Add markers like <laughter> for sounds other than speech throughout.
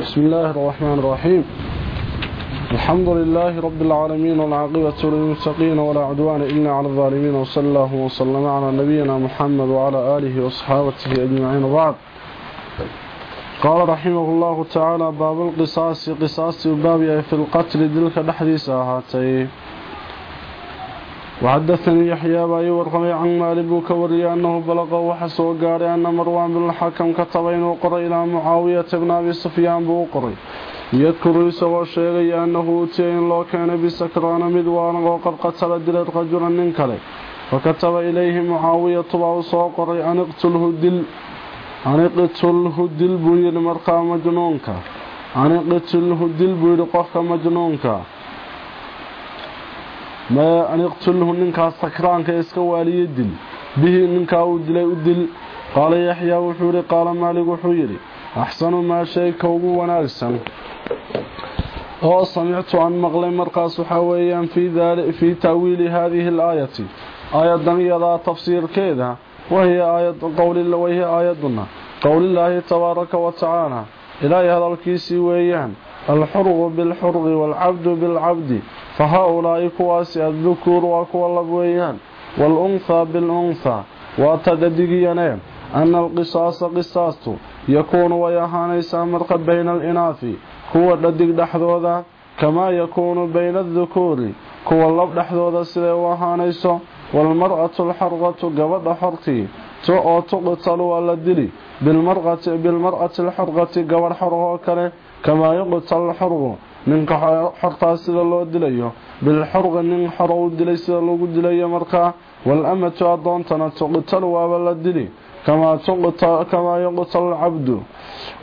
بسم الله الرحمن الرحيم. الحمد لله رب العالمين والعاقبة للمتقين ولا عدوان إلا على الظالمين وصلى الله وسلم على نبينا محمد وعلى آله وصحابته أجمعين. وبعد. قال رحمه الله تعالى باب القصاص قصاص بابي في القتل دلك نحديث هاتي وحدثني يحيى باي ورقمي عن مالك كوري أنه بلغ وحسو قاري أن مروان بن الحكم كتبين وقر إلى معاوية بن أبي سفيان بوقري يذكر يسوى الشيغي أنه أتين لو كان بسكران مدوان وقد قتل دلت رجلا ننكلي فكتب إليه معاوية بعض صوقري أن اقتله دل أن اقتله دل بوير مرقى مجنونك. أن اقتله دل بوير قفك مجنونك. ما أن يقتله منك السكران كيسك والي يدل به منك أودل يدل. قال يحيى وحوري قال مالك وحويري أحسن ما شيء كوب أحسن أو سمعت عن مغلي مرقاس حويا في, ذلك في تأويل هذه الآية. آية دمية ذا تفسير كذا وهي آية قول الله وهي آية دنة قول الله تبارك وتعالى إلهي هذا الكيسي ويان الحرغ بالحرغ والعبد بالعبد. Wa kuwa lab weeyaan wal-untha bil-untha wa tadadigiyaneen أن القصاص قصاص يكون ويهانيس مرقا بين الإناث كوا ددق دحدودا كما يكون بين الذكور كوا اللب دحدودا سيدة وهانيس والمرأة الحرغة قبض حرتي تو تقتل ولا دلي بالمرأة بالمرأة الحرغة قبض حرغة كما يقتل الحرغ sida loo dilayo bilxurqi nin xoro u dilay sida lagu dilayo markaa walamatu adoontana tuqtal waaba la dili كما تقتل كما يقتل العبد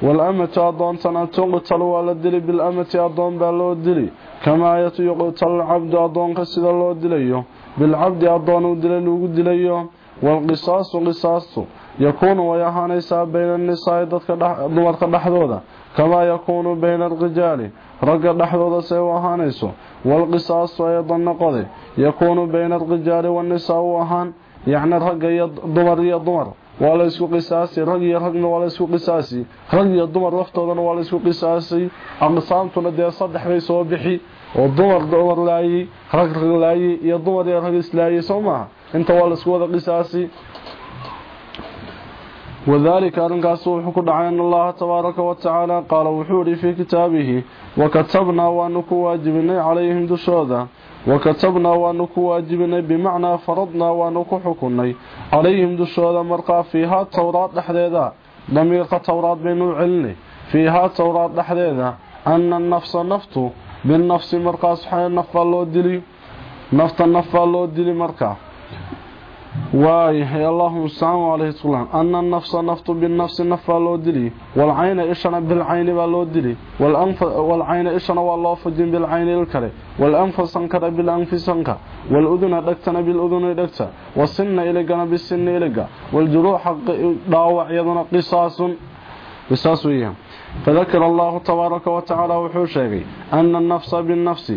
والأمة أضونتنا تقتل والدلي بالأمة أضون بالله دلي. كما يقتل العبد أضون كسد الله دليه بالعبد أضون دلي لوgu دليه والقصاص قصاص. يكون ويهانيسا بين النساء dadka dumarka dhaxdooda كما يكون بين الغجال رق نحوذ سيوهانيسو والقصاص أيضا نقضي. يكون بين الرجال والنساء وهان يعني رق يضمر يضمر وليسو قصاصي. رق يرقن وليسو قصاصي. رق يضمر رفتوذا وليسو قصاصي. أقصامتنا دي صدح ويسو بحي والضمر دمر لأي رق يا لأي يا يرق إسلاي سوما انت والسو قصاصي. وذلك أرنكاس وحكو دعين الله تبارك وتعالى قال وحوري في كتابه وكتبنا وأنك واجبنا عليهم دشوذا وكتبنا وأنك واجبنا بمعنى فرضنا وأنك حكمنا عليهم دشوذا مرقى فيها التوراة لحديدا ضميرك التوراة بينو علني فيها التوراة لحديدا أن النفس نفط بالنفس مرقى سبحانه نفى الله دلي نفط النفى الله دلي مرقى. واي اللهم استعان عليه السلام أن النفس نفط بالنفس نفى لو دلي والعين إشنا بالعين بالو دلي والأنف والعين إشنا والله فجن بالعين الكري والأنف سنكر بالأنف سنكر والأذن دكتنا بالأذن دكتا والسن إلقنا بالسن إلقا والجروح داوع يضنا قصاص قصاص ويهم فذكر الله تبارك وتعالى وحوشيغي أن النفس بالنفس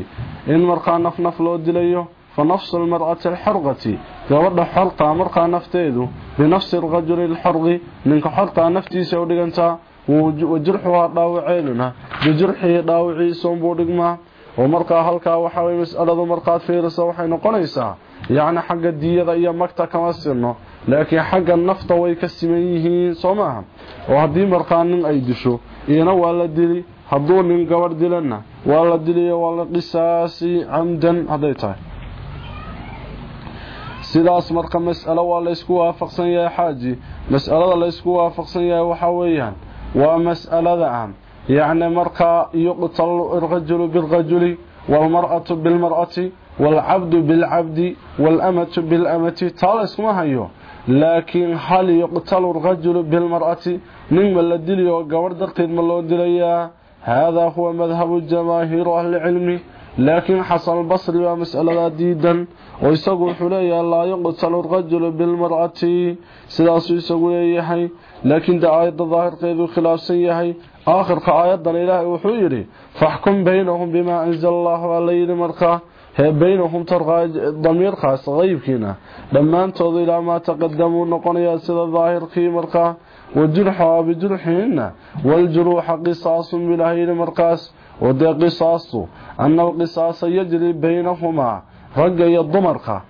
إن مرقى نف لو دليه fa nafsu almar'ati alxurqati gabadha xortaa markaa nafteedu binafsi alrajuli alxurqi ninka xortaa naftiisa u dhigantaa wa jirxuhaa dhaawaceeduna bijirxihii dhaawiciisaunbuu dhigmaa oo markaa halkaa waxaa weye mas'aladu markaad fiirisa waxay noqonaysaa yacni xagga diyada iyo magta kama sirno laakiin xagga nafta way ka siman yihiin soo maaha oo haddii markaa nin ay disho iyana waa la dili hadduu nin gabadh dilanna waa la diliyo camdan hadday tahay sidaas marka mas'alo waa la isku waafaqsan yahay xaaji mas'alada la isku waafaqsan yahay waxa weeyaan waa mas'alada ah yacni markaa yuqtalu alrajulu bilrajuli walmar'atu bilmar'ati walcabdu bilcabdi walamatu bilamati taa la iskuma hayo laakiin hal yuqtalu alrajulu bilmar'ati ninma la diliyo gabadh darteed ma loo dilayaa haadaa huwa madhabu jamaahiiru ahlicilmi لكن حصل البصري ومسألة ديدا ويساقوا حليا لا ينقض الرجل غجل بالمرأة. سلاسوا يساقوا ليحي لكن دا آيات الظاهر قيد الخلاف سيحي آخر قآيات دا وحيري فاحكم بينهم بما أنزل الله وليل هي بينهم ترقى ضمير خاص غيب كنا لما انتظر إلى ما تقدموا نقنيا سلا الظاهر قيد مرقى. والجرحى بجرحين والجروح قصاص بلهي المرقاس ودي قصاصه أن القصاص يجري بينهما رقا يضمرقا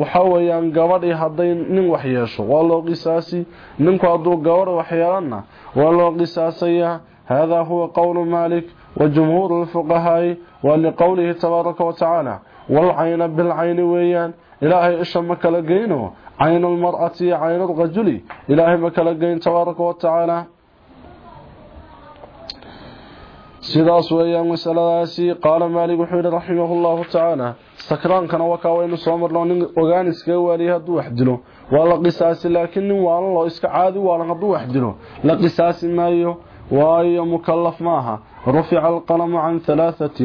وحاوي أن قبري هدين نين وحياشو والله قصاصي نين قادو قبر وحيارنا والله قصاصي هذا هو قول مالك وجمهور الفقهاء ولقوله تبارك وتعالى والعين بالعين ويان إلهي إشمك مكالاقينه عين المرأة عين الغجل إلهي مكالاقين تبارك وتعالى. سيداس مسألة وسلاسي قال مالك وحيد رحمه الله تعالى سكران كان وكا وين سومر لو نين اوغان اسكا وحدلو ولا قصاص لكن والله لو اسكا عادي ولا قد وحدلو لا قصاص مايو واي مكلف معها رفع القلم عن ثلاثة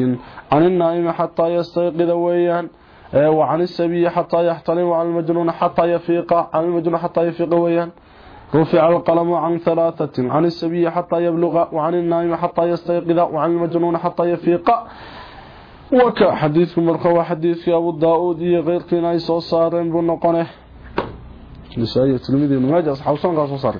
عن النائم حتى يستيقظ ويان وعن السبي حتى يحترم وعن المجنون حتى يفيق عن المجنون حتى يفيق ويان رفع القلم عن ثلاثة عن السبي حتى يبلغ وعن النائم حتى يستيقظ وعن المجنون حتى يفيق. وكا حديث مرقى حديث أبو داود غير كنا يسو صارين بنقنه نسائي تلميذ ابن ماجه أصحاب صنع صار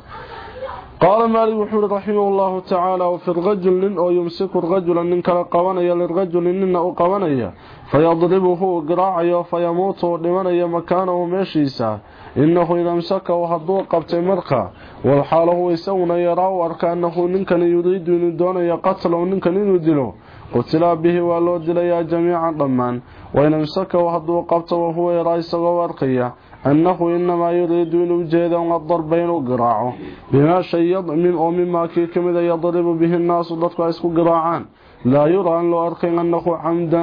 قال مالك وحور رحمه الله تعالى وفي الرجل لن أو يمسك الرجل لن كلا قوانيا للرجل لن أو قوانيا فيضربه قراعيا فيموت لمنيا مكانه إنه إذا امسك وحضو قبت مرقى والحال هو يسون يرى وأرك أنه ننكن يريد أن دون يقتل وننكن يدله قتل به ولو دليا جميعا ضمان. وإن امسك وحضو قبت وهو يرى يسوى وأرقيا أنه إنما يريد أن يجيد الضربين وقراعه بما شيء من أو مما كي كمذا يضرب به الناس ضدك يسكو قراعان. لا يرى أن لو أرقين أنه عمد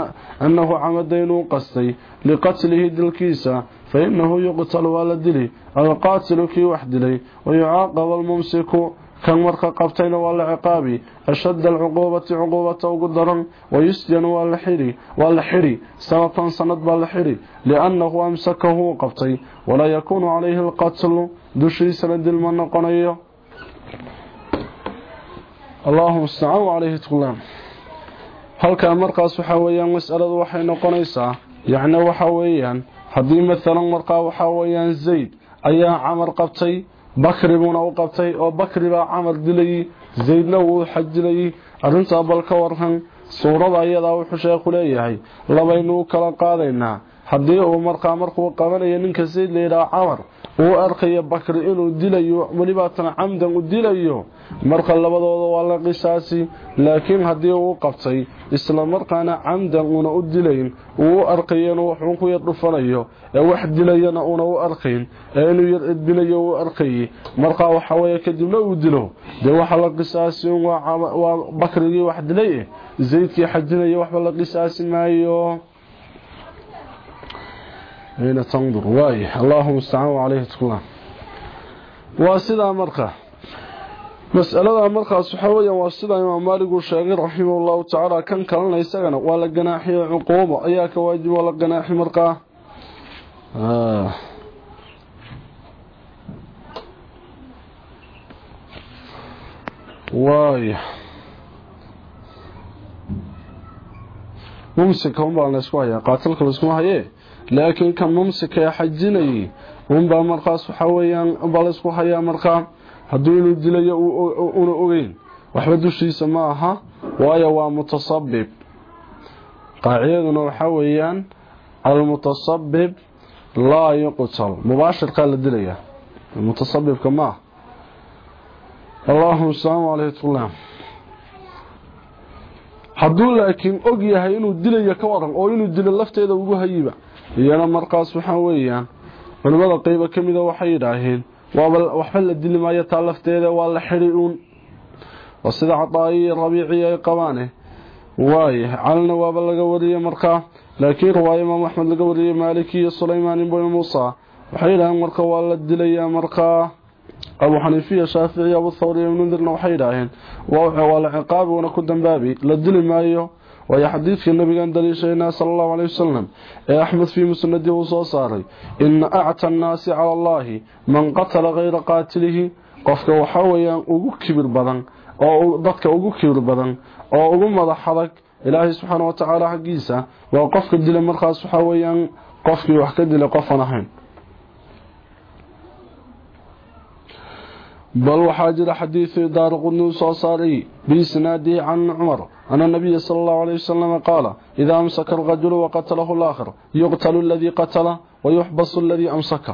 أنه عمدين قصي لقتله دلكيسا فإنه يقتل والدلي القاتل كي وحدلي ويعاقب الممسك كان مرقى قبتين والعقابي أشد العقوبة عقوبة وقدرا ويسجن والحري والحري سنة سند بالحري لأنه أمسكه قبتي ولا يكون عليه القتل دشي سند المنقنية اللهم استعانوا عليه تقولان هل كان مرقى سحويا مسألة وحي نقنيسا يعني وحويا. Haddii maalan markaa waxaa weeyaan zayd ayaa camar qabtay bakri buuna u qabtay oo bakri baa camar dilayay zaydna wuu xajilayay arrintaa bal ka waran suurada ayadaa wuxuu sheekhu leeyahay labaynu u kala qaadaynaa haddii uu markaa markuu qabanayo ninka zayd layidhaha camar uu arkayo bakri inuu dilayo welibaatan camdan u dilayo marka labadooda waa la qisaasi laakiin haddii uu qabtay isla markaana camdan uuna u dilayn uu u arkayo inuu waxuun ku yar dhufanayo ee wax dilayana uuna u arkayn ee inuu yar edbinayo uu arkayay markaa waxa weeye kadibna uu dilo dee waxa la qisaasi waa bakrigii wax dilay eh zaydkii xajinaya waxba la qisaasi maayo ayna tandur waay allahuma istacaan calayhi tkulla waa sidaa marka mas'aladaa markaas waxaa weyaan waa sidaa imaam maalig uu sheegay raximah llahu tacaala kan kalena isagana waa la ganaaxiyo cuquubo ayaa ka waajib oo la ganaaxi markaa waay mumsinka unbaa la ysku hayaa qaatilka laakiin kan mumsika ee xajinayay unbaa markaas waxaa weyaan baa laysku hayaa markaa hadduu inuu dilayo una ogeyn. Waxba dushiisa ma aha waayo waa mutasabib qaacidaduna waxaa weeyaan almutasabib laa yuqtal. Mubaashirkaa la dilaya mutasabibka ma ah allahuma asalaamu aleytullah hadduu laakiin og yahay inuu dilayo ka waran oo inuu dilo lafteeda ugu hayiba iyana markaas waxaa weeyaan culimmada qeybo ka mida waxay yidhaaheen waxba la dili maayo taa lafteeda waa la xidhi uun waa sida cadaayi rabiici ay qabaane waaya calina waaba laga wariyey markaa laakiin riwaayo imaam axmed laga wariyey maaliki iyo sulaymaan ibn muusa waxay yidhaaheen marka waa la dilayaa markaa abu xaniifiya shaafici abu thawri ibn mundirna waxay yidhaaheen waa la ciqaabi wana ku dambaabi la dili maayo waayo xadiidkii nabigan daliishaynaa sala allahu caleyhi wasalam ee axmed fii musnadii uu soo saaray ina acta annaasi cala allaahi man qatala kayra qaatilihi. Qofka waxaa weeyaan ugu kibir badan oo dadka ugu kibir badan oo ugu madax adag ilaahay subxaana wa tacaala xaggiisa waa qofka dila markaas waxaa weeyaan qofkii wax ka dilay qofan ahayn. Bal waxaa can cumar ana nabiya sala allahu alayh wasalam qaala idaa amsaka alrajulu waqatalahu alaakhir yuqtalu aladii qatala wayuxbasu aladii amsaka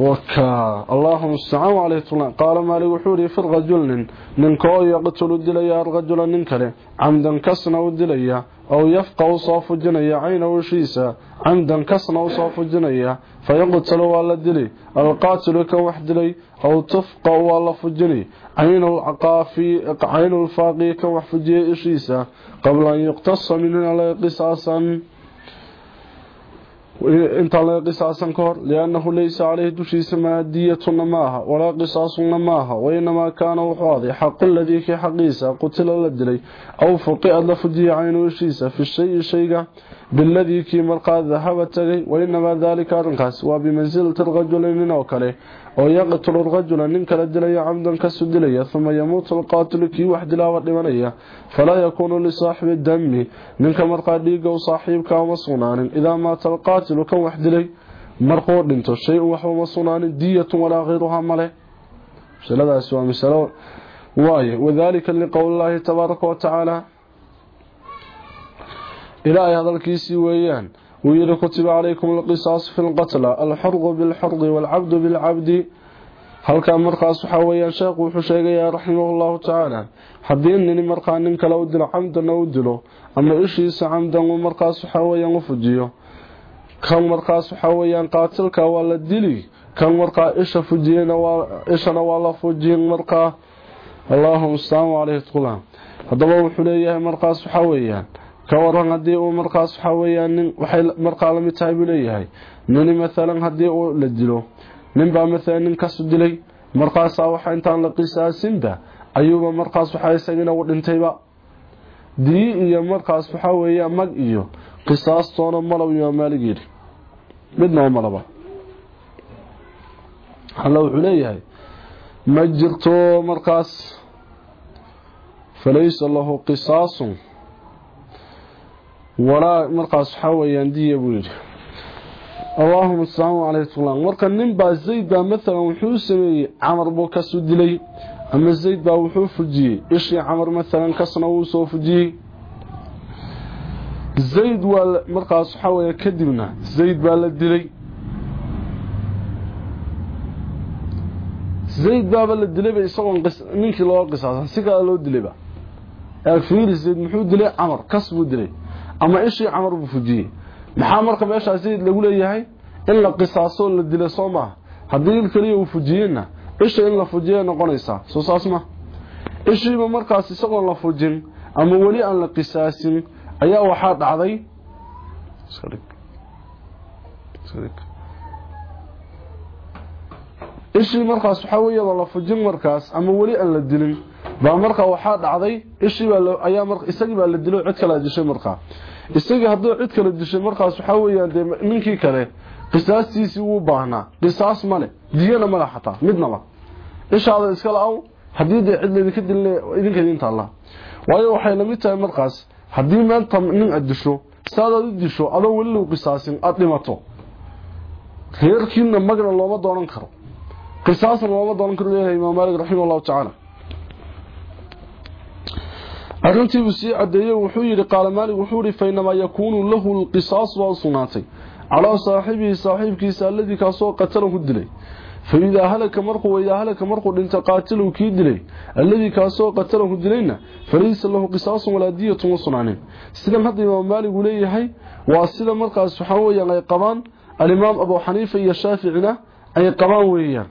وكا اللهم استعان عليه طلع قال مالك وحوري في الرجل ننكو يقتل دليا الرجل ننكله عمدا كسنا ودليا أو يفقه صاف جنيا عين وشيسا عمدا كسنا وصاف جنيا فيقتل ولا دلي القاتل كوحد دلي أو تفقه ولا فجني عين العقافي عين الفاقي كوحفجي إشيسا. قبل أن يقتص مننا لقصاصا وإنت على قصاصا كور لأنه ليس عليه دشيس مادية نماها ولا قصاص نماها وإنما كان وحاضي حق الذي كي حقيسة قتل لدلي أو فقئ لفجي عين وشيسة في الشيء الشيقة بالذي كي مرقى ذهبت وإنما ذلك أرنقاس وبمنزلة الغجل من أوكله. ويقتل الرجل ان كان دليا عمدا كسدليا ثم يموت القاتل كي واحد لا ودمنيا فلا يكون لصاحب الدم منك كما قاديق وصاحب كما إذا مات القاتل كان واحد لي مرقو دنت شيء وهو صنان دية ولا غيرها مله سلاله سوى مسلو واي. وذلك لقول الله تبارك وتعالى إلى آية هذا الكيسي ويان. ويري كتب عليكم القصاص في القتلى الحر بالحر والعبد بالعبد. هل كان مرقى صحويا شاق وحشيقا يا رحمه الله تعالى؟ حدين نني مرقى ننك لو دل عمدا لو دلو. أما إشيس عمدا ومرقى صحويا وفجيو كان مرقى صحويا قاتلك ولا دلي كان مرقى إشا فجينا وإشا نوالا فجينا مرقى؟ اللهم استعموا عليه تقولها هذا هو حلية مرقى صحويا ka waran haddii uu markaas waxaa nin waxay markaa la mid tahay buu leeyahay. Nini maalan haddii uu la dilo ninbaa maalan nin kasu dilay markaasaa waxa intaan la qisaasinba ayuuba markaas waxaa isagina u dhintayba. Dii iyo markaas waxaa weeya mag iyo qisaastoona malab imaam maalig yidhi. Malaba. Alla wuxuu leeyahay ma jirto markaas falaysa lahu qisaasun walaa markaas waxaa weyaan diya buu yidhi. Allaahuma asalaamu caleyh tula marka nin baa zayd baa maalan wuxuu sameeyey camar buu kasu dilay ama zayd baa wuxuu fujiyey. Ishii camar maalan kasna wuu soo fujiyey. Zayd waa markaas weya kadibna zayd baa la dilay. Zayd baaba la dilayba isagoon ninkii loo qisaasan si kale loo dilayba fiiri zayd muxuu dilay camar kas buu dilay ama ishii camar buu fujiyey maxaa marka meeshaa zayd lagu leeyahay? In la qisaaso la dila soo maaha haddii il keliya uu fujiyeenna isha in la fujiya noqonaysaa. Soo saas ma. Ishiiba markaas isagoon la fujin ama weli aan la qisaasin ayaa waxaa dhacday. Ishii markaas waxaa weeyaba la fujin markaas ama weli aan la dilin baa markaa waxaa dhacday ishiibaaayaa isagii baa la dilo cid kala dishay markaa isagii hadduu cid kala dishay markaas waxaa weyaan dee ninkii kale qisaastiisii wuu baahnaa. Qisaas male diyana male xataa midnaba ishaada iskala aw haddii dee cid laydinka dilina idinka idinta allah waayo waxay la mid tahay markaas haddii maanta nin aad disho saadaad u disho adoo weli lagu qisaasin aada dhimato. Reerkiina magna looma doonan karo. Qisaasna looma doonan karo leeyahay imaam maalik raximah allahu tacaala arrintiibuu sii cadeeyey wuxuu yidhi qaala maalik wuxuu yihi fainamaa yakuunu lahu lqisaas baa u sugnaatay calaa saaxibihi saaxiibkiisa alladii kaasoo qatalahu dilay faidaa halaka markuu idaa halaka markuu dhinta qaatilahu kii dilay alladii kaasoo qatalahu dilayna falaysa lahu qisaasun walaa diyatun u sugnaanin sidan hadda imaam maalik uu leeyahay waa sida markaas waxaa weyaan ay qabaan alimaam abu xaniifa iyo shaaficina ay qabaan weeyaan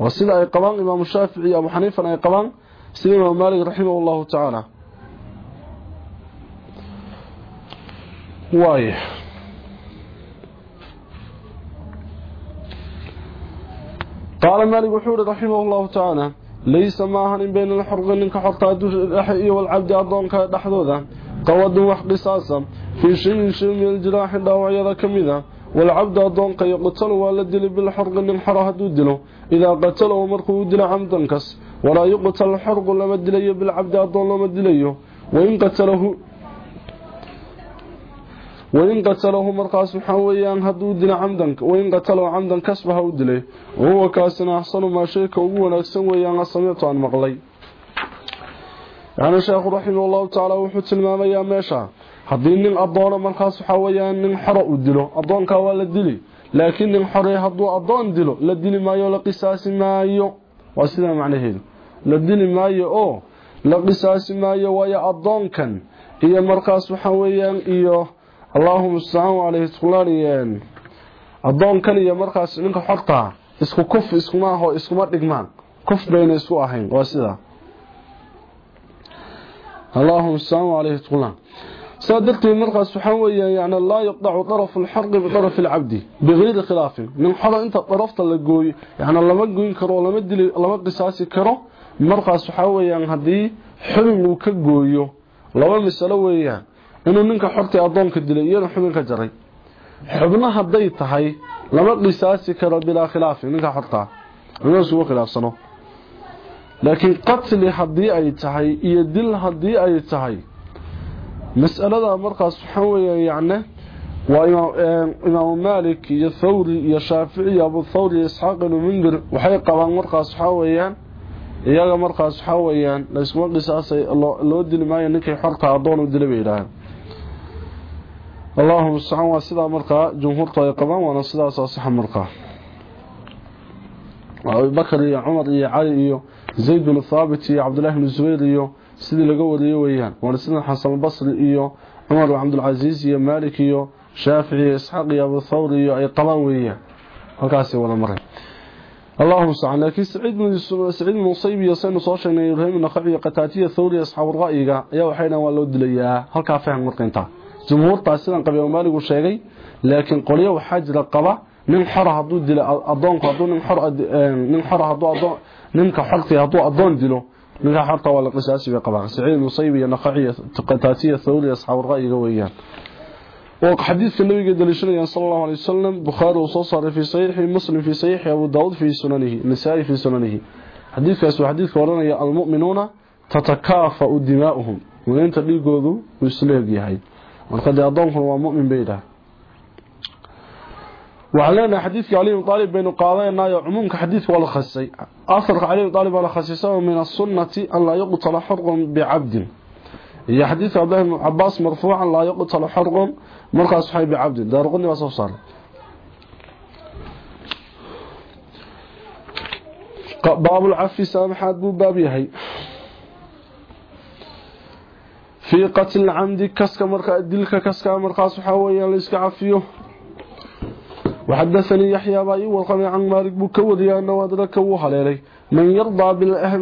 waa sida ay qabaan imaamu shaafici iyo abu xaniifana ay qabaan سليم مالك رحمه الله تعالى. واي. قال مالك وحوري رحمه الله تعالى ليس ماهن بين الحرقين كحرطة الأحئي والعبد أرضون كالحدودة قود وحق ساسا في شيء من شيء من الجراح الدواعي ذا والعبد أرضون كي قتلوا والدل بالحرقين حرها دودلوا إذا قتلوا مركوا دل عمدنكس xorqu lama dilayo bilcabdi adoon lama dilayo wain qatalahu wain qatalahu markaas waxaa weyaan haduu dila camdan wain qatalahu camdan kasbaha u dilay wahuwa kaasina axsanu maa shayka ugu wanaagsan weeyaan samictu aan maqlay yani sheekhu raximah llahu tacaala wuxuu tilmaamayaa meesha haddii nin adoono markaas waxaa weyaan nin xoro u dilo adoonkaa waa la dili laakiin nin xore hadduu adoon dilo la dili maayo la qisaasi maayo waa sidaa macnaheedu la dili maayo oo la qisaasi maayo waayo adoonkan iyo markaas waxaa weyaan iyo allahuma mustacaan caleyhi tulaaniyeen adoonkan iyo markaas ninka xortaa isku kuf iskuma aho iskuma dhigmaan kuf bayna isku ahayn waa sidaa allahuma mustacaan caleyhi tulaan saa darteed markaas waxaa weeyaan yani laa yuqdacu darafu lxarqi bidarafi lcabdi bigayri khilaafin nin xoro inta darafta la gooyo yani lama goyn karo lama dili lama qisaasi karo markaas waxaa weeyaan haddii xubin uu ka gooyo laba masalo weeyaan inuu ninka xortii adoonka dilay iyana xubin ka jaray. Xubno hadday tahay lama qisaasi karo bilaa khilaafin ninka xortaa isugu khilaafsano. Laakiin qatli haddii ay tahay iyo dil haddii ay tahay mas'alada markaas waxaa weeya yacne waa imaamu maalik iyo thawri iyo shaafici iyo abu thawri iyo isxaaq ibnu mundir waxay qabaan markaas waxaa weeyaan iyaga markaas waxaa weeyaan layskuma qisaasay loo dili maayo ninkii xorta adoon u dilay bay yidhaahaan allahuma mustacaan waa sidaa markaa jumhuurtu ay qabaan waana sidaasoo saxa markaa abubakar iyo cumar iyo cali iyo zayd binu thaabit iyo cabdullahi bnu zubayr iyo sidii laga wariyo weeyaan. Waana sida xasan basri iyo cumar bin cabdilcasiis iyo maalik iyo shaafici iyo isxaaq iyo abu thawr iyo ay qabaan weeyaan. Halkaasay wada mareen اللهم صل لكن سعيد بن سعيد بن مصيب يسن soo sheegnay Ibrahim Naqi qataatiya Thawri asxaab ra'yiga ayaa waxayna waa loo dilayaa halka faham marqinta jumhuurta sidan qabiyo maaligu sheegay laakiin qoliyo waxa jira qaba nin xor haduu dilo adoonku haduu nin xor nin xor haduu adoon ninka xorti haduu adoon dilo ninka xorta waa la qisaasi bay qabaan Sa'id Musayb iyo Naqi qataatiya Thawri asxaab ra'yiga weeyaan وحديث النبي دليشنا صلى الله عليه وسلم بخاري وصوصر في صحيح مسلم في صحيح أبو داود في سننه النسائي في سننه حديث كاسو حديث ورنا المؤمنون تتكافأ دماؤهم وين تليقوذوا ويسليق يحي وقد أضمهم ومؤمن بيده وعلينا حديث علي بن طالب بين قاضينا عمومك حديث ولا خسي أثر علي بن طالب ولا خسيسه من السنة أن لا يقتل حرق بعبد هي حديث عبد الله بن عباس مرفوعا لا يقتل حرق cabdi daarqani waa soo saaray. Baab العفو سامحات باب yahay. في قتل العمد كسك مركا دلك كسك weeyaan la iska cafiyo وحدثني يحيى باي وقال عن مالك بو كوريا انه ادرك و هليلي من يرضى بالاهل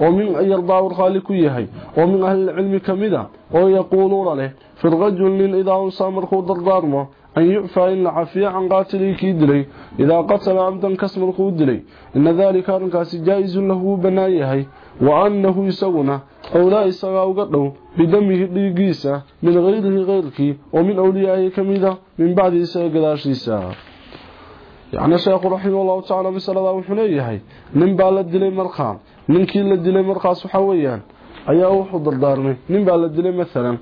ومن يرضى ورخالك يحيى ومن أهل العلم كمذا ويقولون له في الرجل من إذا أنصى مرخو دردارمه أن يعفى إن عفية عن قاتله كيدلي إذا قتل عمدا كسم مرخو دلي إن ذلك أرنكاس جائز له بنايه وأنه يسونه أو لا يسغى وقته بدمه ديقيسة من غيره غيرك ومن أوليائه كميدة من بعد مسألة وحنيه ننبع yacni sheekhu raximahllahu tacala masaladaa wuxuu leeyahay nin baa la dilay markaa ninkii la dilay markaas waxaa weeyaan ayaa wuxuu dardaarmay. Nin baa la dilay maalan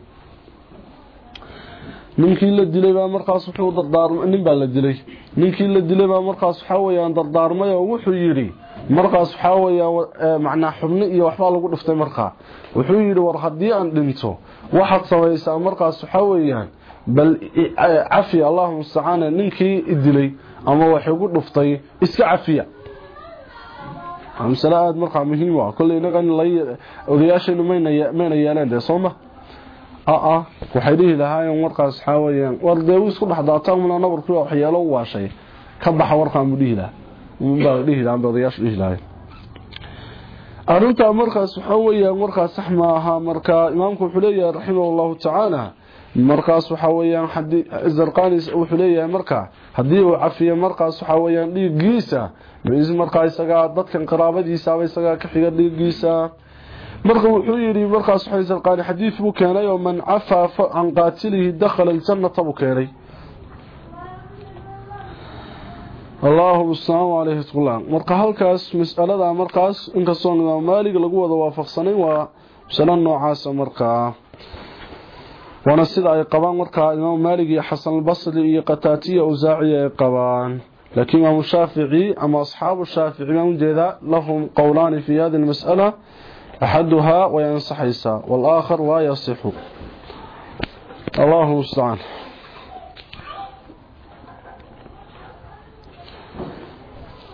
ninkii la dilay baa markaas wuxuu dardaarmay nin baa la dilay. Ninkii la dilay baa markaas waxa weeyaan dardaarmay oo wuxuu yidhi markaas waxa weeyaan eh, macnaa xubno iyo waxbaa lagu dhiftay markaa. Wuxuu yidhi war haddii aan dhinto waxaad samaysaa markaas waxa bal eh, cafi allahuma mustacaan ninkii idilay ama wax ugu dhiftay iska cafiya. Amsalaad markaa muhiim ah. Kulli inaga odayaashaynu mayna mayna yeeleen sooma aa waxay dhihi lahaayeen warkaas waxaa weyaan war dee isku dhex daataan muna nabarkii waxyeelo u waashay. Ka baxa warkaan buu dhihi baa dhihi lahaa odayaashu dhihi lahaayeen. Arrintaa markaas waxaa weyaan warkaas aha. Marka imaamku wuxuu leeyahay raximah allahu tacaala markaas waxaa weyaan zarqani wuxuu leeyahay marka haddii uu cafiyo markaas waxaa weyaan dhiiggiisa markaa isagaa dadkan qaraabadiisaaba isagaa ka xiga dhiiggiisa. Marka wuxuu yiri markaas waxay sarqaan xadiis buu keenay oo man afa an qatilihi dakhala aljannata buu keenay. Allahu mustacaan caleyhi tqlaan marka halkaas mas'alada markaas inkastoo maalig lagu wada waafaqsanay waa masalo noocaasa markaa وأنا سيدة اي قبان مركا امام مالك حسن البصري اي قتاتي أو زاعي اي قبان. لكن امام الشافعي اما اصحاب الشافعي امام جيدا لهم قولان في هذه المسألة أحدها وينصح وينصحيسا والآخر لا يصح. الله مستعان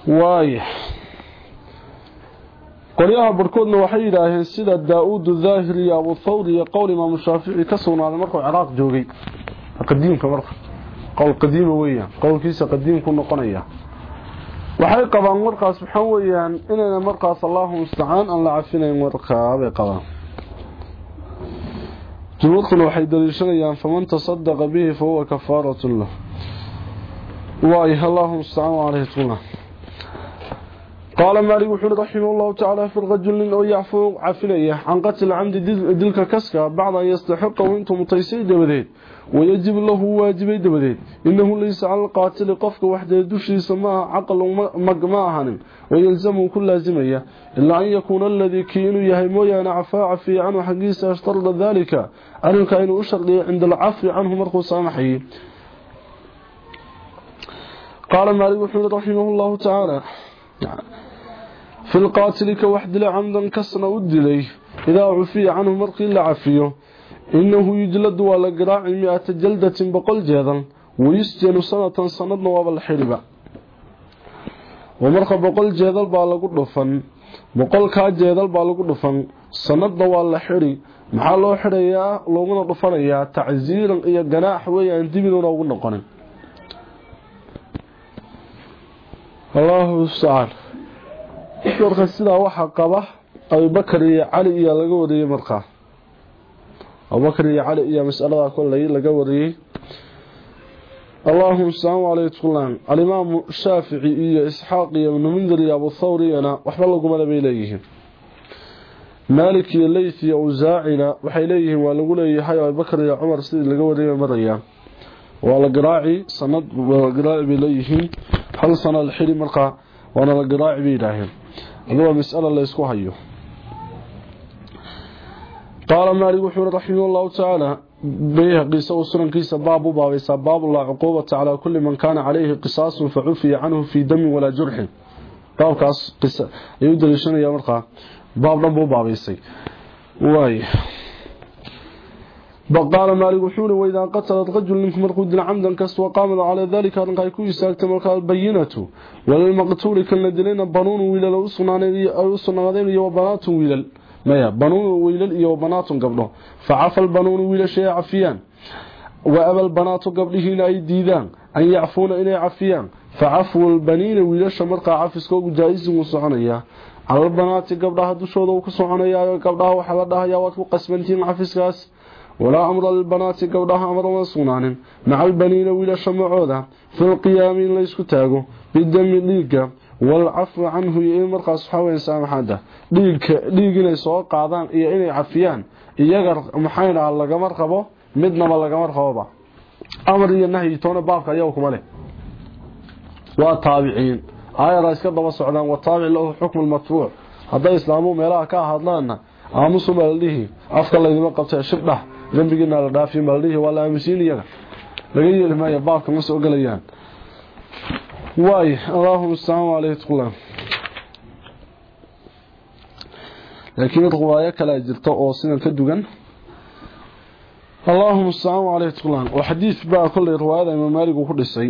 واي. Qolyaha barhkoodna waxay yidhaaheen sida daa-uud daahir iyo abu thawr iyo qowl imaamu shaafici ka sugnaaday markuu ciraaq joogay qadiimka marka qowl qadiima weeyaan qowlkiisa qadiimku noqonaya waxay qabaan markaas waxaa weeyaan inayna markaas allahu mustacaan aan la cafinayn markaa bay qabaan jumhuurkuna waxay daliishanayaan faman tasadaqa bihi fahuwa kafaaratun lah waay allahu mustacaan caleyhi tula قال مالك وحرد رحمه الله تعالى في الغجل أو يعفو عفلية. عن قتل عمد دلك كسكا بعد أن يستحق وإنت متيسي دمذيت ويجب له واجبي دمذيت إنه ليس على القاتل قفك وحده دوشي سماء عقل ومقماها ويلزمه كل لازمية إلا أن يكون الذي كين كينو يهيمويا عفا عفي عنه حقيسة أشترط ذلك. أنك أنه أشرد عند العفو عنه مرخو سامحي قال مالك وحرد رحمه الله تعالى. Fi lqaatili ka wax dila camdan kasna u dilay idaa cufiya canhu markii la cafiyo inahu yujladu waa la garaaci mi-ata jaldatin boqol jeedal wayusjanu sanatan sanadna waaba la xidhiba oo marka boqol jeedal baa lagu dhufan boqolkaa jeedal baa lagu dhufan sanadna waa la xidhi maxaa loo xidhayaa looguna dhufanayaa tacsiiran iyo ganaax noqonin allahu mustacaan marka sidaa waxaa qaba abubakar iyo cali iyaa laga wariyey markaa abubakar iyo cali iyaa masaladaa kolay laga mustacaan caleyh tqulaan alimaamu shaafici iyo isxaaq iyo ibnu mundir iyo abu thawriyana waxba lagumale bay leeyihiin maalik iyo leyth iyo awsaacina waxay leeyihiin waa lagu leeyahay abubakar iyo cumar sidii laga wariyay marayaan waa la garaaci sanad la leeyihiin hal sana la isku hayo. Qaala maalik wuxuuri raximah llahu tacaala bayhaqiisa oo sunankiisa baab u baabaysaa baabu laa cuquubata calaa kulli man kaana calayhi qisaasun fa cufiya canhu fii damin walaa jurxin baabkaas ayuu u daliishanaya markaa baab dhan buu baabaysay waay qaala maalik wuxuu i waidaa qatalat rajul ninku markuu dila camdan kasta waqaamad calaa dalika arrinka ay ku istaagtay markaa albayinatu walalmaqtuuli kan la dilayna banuunu wiilal ay u sugnaadeen iyo wabanaatun wiilal maya banuunu wiilal iyo wabanaatun gabdho facafa albanuunu wiilasha ay cafiyaan wa abalbanaatu gabdhihiina ay diidaan an yacfuuna inay cafiyaan facafwu lbaniina wiilasha markaa cafiskoogu jaa-isin wuu soconayaa calalbanaati gabdhaha dushooda walaa amra lilbanaati gabdhaha amar uma sugnaanin maca albaniina wiilasha macooda filqiyaami in laysku taago bidami dhiigga waalcafwi canhu iyo in markaas waxaaweya saamaxaada dhiigka dhiig inay soo qaadaan iyo inay cafiyaan iyaga maxayna lagama rabo midnaba lagama raboba amar iyo nahyi toona baabka ayaga kuma leh waa taabiciin aayara iska daba socdaan wataabic lahu xukmu lmatbuuc hadday islaamu meelaha ka hadlaana aamusuba la dhihi afka laydima qabtee dambigiina la dhaafiy maldhihi waa la aamusiin iyaga. Laga yeeli maayo baabka ma soo gelayaan waay allahuma mustacaan caleyhi tqulaan laakiin riwaayo kalea jirta oo sidan ka dugan. Allahuma mustacaan caleyhi tqulaan oo xadiid baa kollay riwaayada imaam maalig uu ku dhisay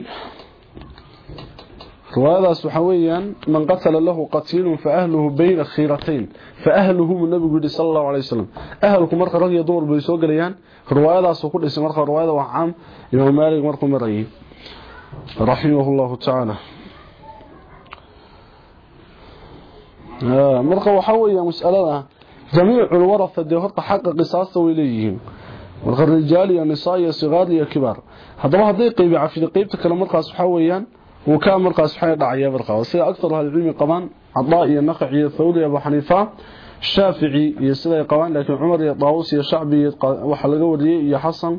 وهذا سحويا من قتل له قتيل فأهله بين خيرتين. فأهله من نبي صلى الله عليه وسلم. أهلك مرقى رغي دور بيسوق ليان رواية سقول اسم مرقى رواية وعام إمام مالك مرقى مرقى رحمه الله تعالى. آه، مرقى وحويا مسألة. جميع الورثة دي هرقى حق قصاصه إليهم مرقى الرجال يا نصايا صغار يا كبار. هذا هو ضيقي بعفل قيبتك لمرقى سحويا. Ka markaas waxay dhacaya markaa sida akthar ahlicilmi qabaan cadaa iyo naqac iyo thawri abu xaniifa shaafici iyo siday qabaan laakiin cumar iyo daawus iyo shacbi waxaa laga wariyey iyo xasan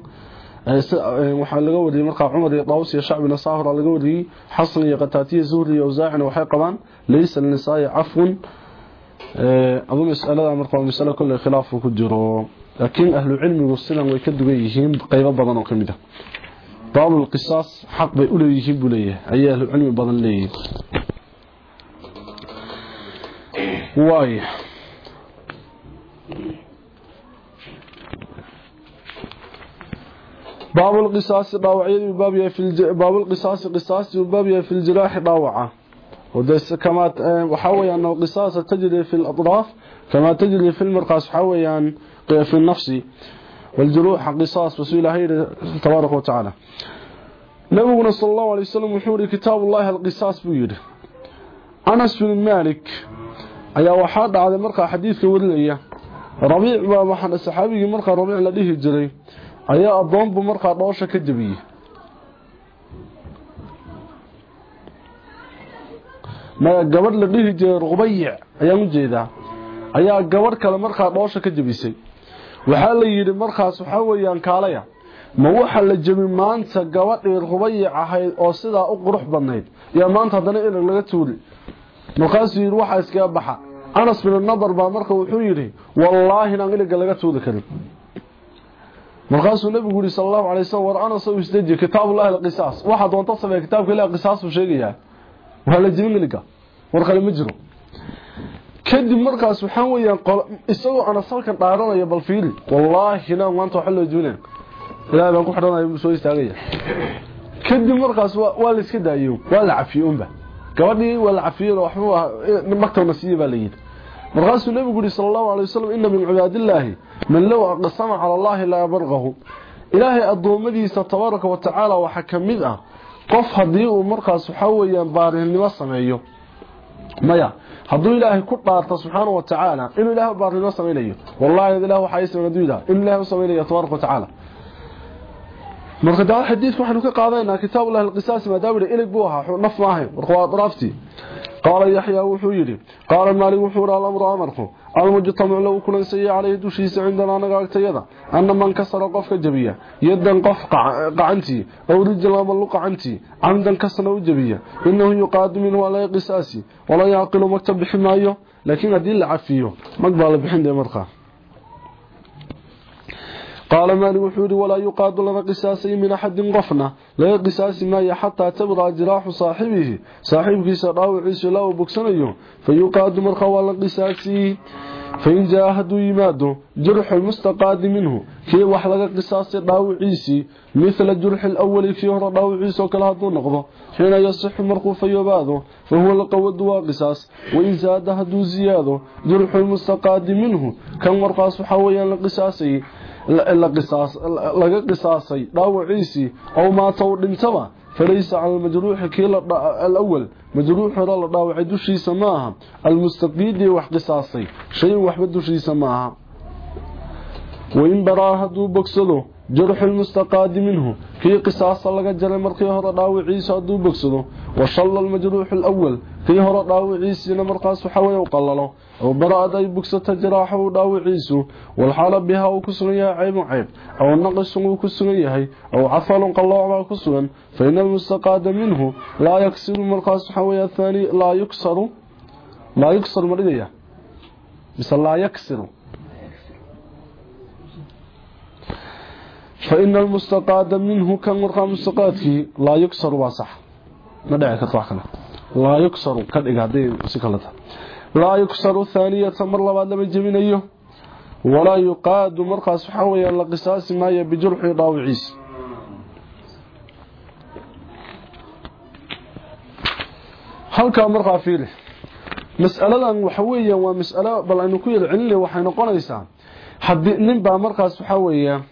waxaa laga wariyey markaa cumar iyo daws iyo shacbina saahura laga wariyey xasan iyo qataatiya zuhri iyo awsaacina waxay qabaan laysa linisaai cafwun adu masalada marka waa masalo kolley khilaafu ku jiro laakiin ahlu cilmigu sidan way ka dugan yihiin qaybo badan oo ka mid ah baabulqisaas xaq bay u leeyihiin buu leeyahay ayay ahlu cilmi badan leeyihiin waaya باب القصاص ضاوعيه باب يا في باب القصاص قصاص باب يا في الجراح ضاوعه ودس كما وحاول انه القصاص تجري في الاطراف كما تجري في المرقص حاول في النفس والجروح قصاص بس الله تبارك وتعالى نبينا صلى الله عليه وسلم وحوري كتاب الله القصاص بيد أنس بن مالك ayaa waxaa dhacday markaa xadiidka warinaya rabiic baa waxaan saxaabigii markaa rabiic la dhihi jiray ayaa adoonbu markaa dhoosha ka jabiyey maya gabadh la dhihi jiray rubayic ayaan u jeedaa ayaa gabadh kale markaa dhoosha ka jabisay waxaa la yidhi markaas waxaa weeyaan kaalaya ma waxa la jebi maanta gabadhii rubayic ahayd oo sidaa u qurux badnayd? Yaa maanta haddana ilag laga tuuri. Markaasuu yidhi waxaa iskaga baxa. Anas bin nadar baa marka wuxuu yidhi wallaahi inaan iliga laga tuudi karin. Markaasuu nabigu yidhi sal allahu alay waslm war anas ou isdeji kitaabullahi alqisaas. Waxaa doonta sameeya kitaabka ilahi qisaas buu sheegayaa. Waa la jebin iliga war kale ma jiro kadib markaas waxaan weeyaan isagoo anas halkan dhaaranaya bal fiiri wallaahi inaan maanta waxa loo jebinaya ilahay baan ku xidhanaya soo istaagaya kadib markaas waa la iska daayo waa la cafiyey unba gabadhii waa la cafiyeen waxba magtowna siiyey baa la yidhi markaasuu nabigu yidhi sala allahu alay wasalam inna min cibaadillaahi man low aqsama cala allahi laa yabarqahu ilaahay addoommadiisa tabaaraka wa tacaala waxaa ka mid ah qof haddii uu markaas waxaa weeyaan baarinimo sameeyo maya hadduu ilaahay ku dhaarto subxaana wa tacaala inuu ilahay baarinimo samaynayo wallahi ii sameyn aduu yidhaha inuu ilahay u samaynayo tabaaraka wa tacaala marka daa xadiidka waxaanu ka qaadanaynaa kitaabullahi alqisaas maadaama ilig buu ahaa naf ma ahayn marka waa daraaftii maalik wuxuu yidhi alamru amarku almujtamac lagu kulansayay caleyhi dushiisa cindana anaga agtayada ana man kasara qofka jabiya yadan qof qacantii aw rijal ama lu qacantii camdan kasna u jabiya inahu yuqaadu minhu alaa qisaasi walaa yaaqilu magta bixi maayo laakiin haddii la cafiyo mag baa la bixin dee markaa قال مالك وحوري ولا يقاد لنا قساسي من أحد قفنا لا قساس ما حتى تبرى جراح صاحبه. صاحبه سراو عيسى له بكسنيه فيقاد مرخى ولا قساسي فإن جاهدوا يمادوا. جرح المستقاد منه. كي وحلق قساس راو عيسي مثل الجرح الأول في هر راو عيسى وكلا هدو نقضه حين يصح مرخو فيباده فهو لقود وقساس وإن زاد هدو زياده. جرح المستقاد منه. كان مرقاس حويا لقساسي لا لقى قصاصي. داو عيسي أو ما تو دنتما فليس على المجروح كيل الأول. مجروح ولا داو عيد شي سماها المستفيد وحقصاصي شيء وحبد شي سماها وين براهدو بكسلو جرح المستقاد منه. في قصاص لغا جرى مرقي هره داوي عيسى دو بغسدو وشل المجروح الأول. في هره داوي عيسى مرقاس حوي وقلله أو براد اي بغسته جراحه داوي عيسى والحاله بها وكسنيا عيب عيب أو نقص وكسنيه أو عفال قلوه ما كسن فإن المستقاد منه. لا يكسر مرقاس حوي الثاني. لا يكسر. لا يكسر مريديا بس لا يكسر. فإن المستقاد منه كان مرقى مستقادك لا يكسر واصح ندعي كتوحكنا لا يكسر كدغ هدي سكلتا لا يكسر ثانية مر لباد لما جبينيو ولا يقاد مرقى سحويا لقصاص ما بجرح ضاوعيس halka markaa fiiri mas'aladan waxa weeyaan waa mas'alo bal aynu ku yelcin waxay noqonaysaa hadii nin baa markaas waxa weeyaan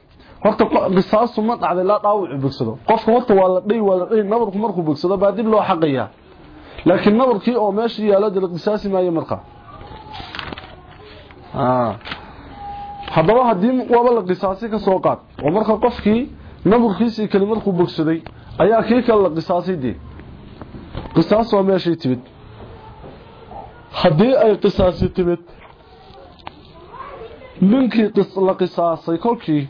horta qisaasu ma dhacday la dhaawac bogsado qofka horta waa la dhey waa la dhey nabarku markuu bogsado baa dib loo xaqaya. Laakiin nabarkii oo meesha yaalo dal qisaasi maayo marka ah hadaba haddii waba la qisaasi ka soo qaad oo marka qofkii nabarkiisii kali markuu bogsaday ayaa kii kale la qisaasay dee. Qisaas waa meeshay timid. Haddii ay qisaasi timid ninkii la qisaasay kolkii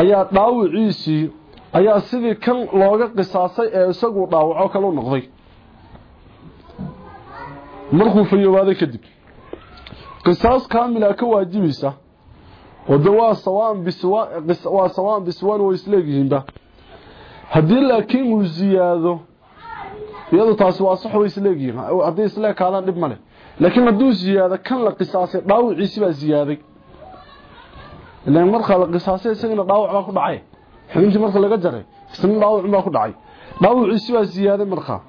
ayaa dhaawiciisii ayaa sidii kan looga qisaasay ee isagu dhaawaco kale u noqday. Markuu fayoobaaday kadib qisaas kaamila ka waajibaysa oo de waa sawaan biswa waa sawaan biswan way isleeyihiinba haddii laakiin uu ziyaado iyadu taasi waa sax way isleeyihiin haddii isleekaadaan dhib male laakiin hadduu ziyaado kan la qisaasay dhaawiciisi baa ziyaaday ilaan markaa la qisaasay isagana dhaawac baa ku dhacay. Xubintii marka laga jaray isna dhaawac baa ku dhacay. Dhaawiciisi baa ziyaaday markaa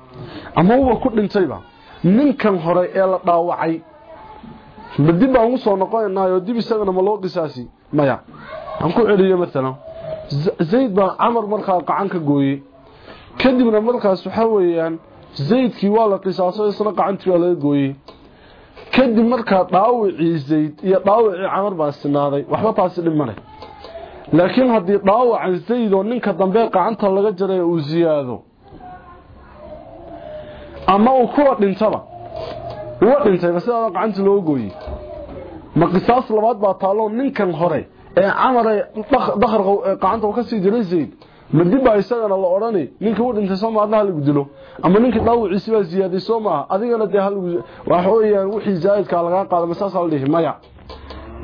ama uba ku dhintayba ninkan hore ee la dhaawacay. Ma dib baan ugu soo noqonaynaayo dib isagana ma loo qisaasi maya. Aan ku celiyo maalan zayd baa camar markaa qacan ka gooyey. Kadibna markaas waxaa weeyaan zaydkii waa la qisaaso isna qacantii waa laga gooyey kadib markaa dhaawacii zayd iyo dhaawacii camar baa sinaaday waxba taasi dhib male laakiin haddii dhaawacan zayd oo ninka dambe qacanta laga jaray uu ziyaado ama uu kuwa dhintaba uwa dhintayba sidaada qacantii looga gooyey ma qisaas labaad baa taalloo ninkan hore ee camare dakarka qacanta uu ka sii jiray zayd ma dib baa isagana la odhani ninkii u dhintay sooma adna dilo. Ama ninkii dhaawiciisi baa ziyaaday soo adigana dee waxa weeyaan wixii zaa'idkaa lagaa qaada masaas la dhihi maya.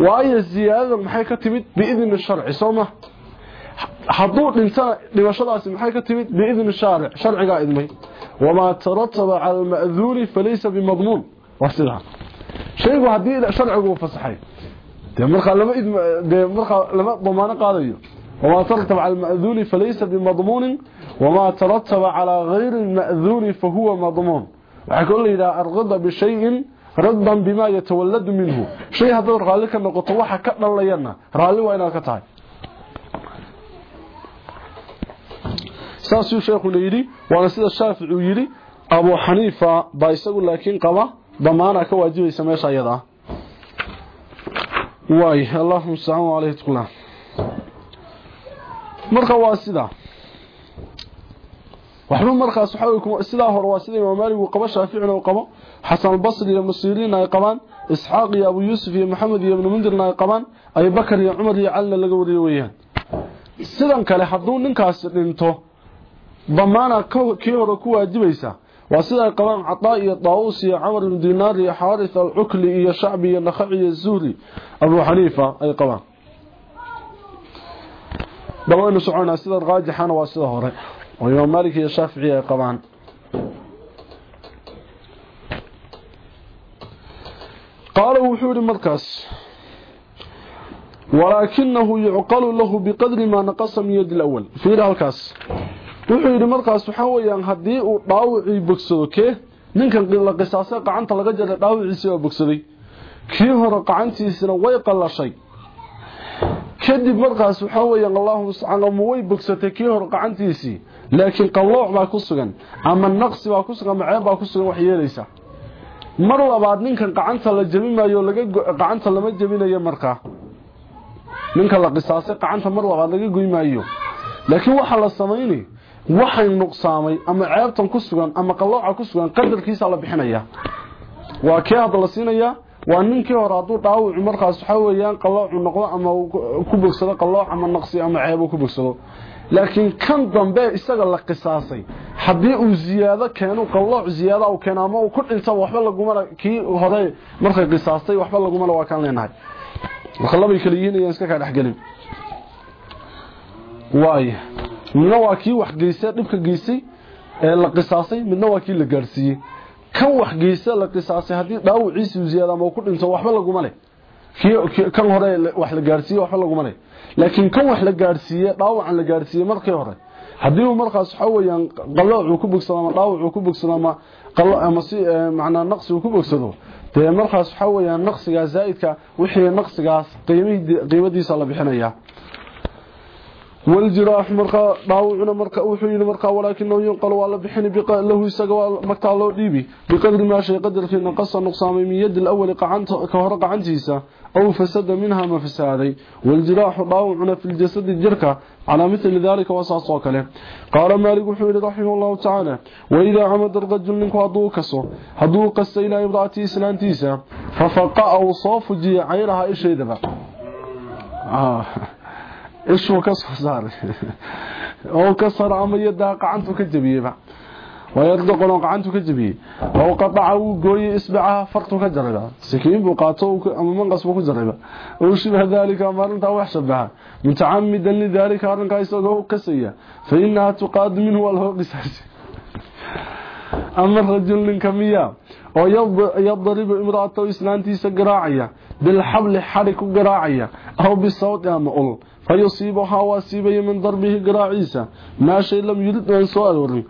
Waayo ziyaadada maxay ka timid? Biidni sharci soo ma. Hadduu dhimashadaasi maxay ka timid? Biidni shaaric sharcigaa idmay. Wamaa tarataba cala alma'duuni falaysa bimadmuun waa sidaa shaygu haddii sharcigu fasaxay dee lama idm dee lama damaano qaadayo وما ترتب على المأذون فليس بمضمون وما ترتب على غير المأذون فهو مضمون. وحكول إذا أرغض بشيء ردا بما يتولد منه. شيء هذا رأي لك أن قطوحة كأن الله ينا رأي لي وإن أكتعي ساسي الشيخ ليري ونسيد الشافع ليري أبو حنيفة بايسه لكن قبا ضمانا كواجب يسميش أيضا. واي اللهم السلام عليكم marka waa sida waxba markaas waxa sidaa hore waa sida imaam maalik uu qabo shaaficina uu qabo xasan albasri iyo masiriin ay qabaan isxaaq iyo abu yuusuf iyo maxamed iyo ibnu mundirna ay qabaan abubakar iyo cumar iyo calina laga wariyo weeyaan sidan kale hadduu ninkaasi dhinto damaana kii hore ku waajibaysa waa sida ay qabaan cataa iyo daawus iyo camar ibnu dinaar iyo xaarith alcukli iyo shacbi iyo nakhaci iyo zuhri abu xaniifa ay qabaan dawaynu soconaa sida raajixana waa sida hore. Oo imaam maalik iyo shaafici ay qabaan. Qaala wuxuu yihi markaas walaakinahu yucqalu lahu biqadri maa naqasa min yadi lawal fiiri halkaas. Wuxuu yidhi markaas waxaa weyaan haddii uu dhaawicii bogsado kee? Ninkan la qisaasay qacanta laga jaray dhaawiciisii waa bogsaday. Kii hore qacantiisina way qallashay hore qacantiisii laakiin qallooc baa ku sugan ama naqsi baa ku sugan ama ceeb baa ku sugan wax yeelaysa mar labaad ninkan qacanta la jebin maayo laga qacanta lama jebinayo markaa ninka la qisaasay qacanta mar labaad laga goy maayo laakiin waxaa la samaynay waxay nuqsaamay ama ceebtan ku sugan ama qallooca ku sugan qadarkiisa la bixinaya waa kee hadda la siinayaa waa ninkii hore hadduu dhaawacu markaas waxaa weeyaan qalloocu noqdo ama ku bogsado qallooc ama naqsi ama ceeb ku bogsado laakiin kan dambe isaga la qisaasay. Haddii uu ziyaado keeno qallooc ziyaada uu keeno ama uu ku dhinta waxba lagumala kii hore markay qisaastay waxba lagumala waa kaan leenahay. Marka labay kala iska kaa dhexgelin waay. Midna waa kii wax geystay dhibka geystay ee la qisaasay midna waa kii la gaarsiiyey kan wax geysta la qisaasay haddii dhaawiciisi uu ziyaado ama ku dhinto waxba laguma leh. Kan hore wax la gaarsiiyey waxba laguma leh. Laakiin kan wax la gaarsiiyey dhaawacan la gaarsiiyey markii hore haddii uu markaas waxa weeyaan qallooc uu ku bogsado ama dhaawac uu ku bogsado ama ama si macnaa naqsi uu ku bogsado dee markaas waxa naqsigaa zaa'idka wixii naqsigaas qiimadiisa la bixinayaa والجراح مرقا داوعنا مرقا وحيد مرقا ولكنه ينقل ولا بحن بقى له يسغى مقطع لو ديبي. بقدر ما شيء قدر في نقص نقصان من يد الأول قعنت كهر قعنتيسا أو فسد منها ما فسادي والجراح داوعنا في الجسد الجركة على مثل ذلك وصاص وكله قال مالك وحيد رحمه الله تعالى وإذا عمد الرجل منك هدو كسو. هدو قس إلى ابراتي سلانتيسا ففقأ أوصاف جي عيرها إيش يدبا آه. Ka jabiyeyba wayardaqon oo qacantu ka jabiyey oo qataca uu gooyey isbacaha fartu ka jarayba sikiin buu qaato ama manqas buu ku jarayba oo shibha dalika maarintaa wax shabaha mutacamidan lidalika arrinkaa isagoo kasaya fa inaha tuqaadu minhu waa loo qisaasi ama rajul ninka miya oo yadribu imraatahu islaantiisa garaacaya bilxabli xari ku garaacaya aw bisawti ama ul fayusiibuhaa waa siibaya min darbihi garaaciisa maa shay lam yurid aan soo aroorin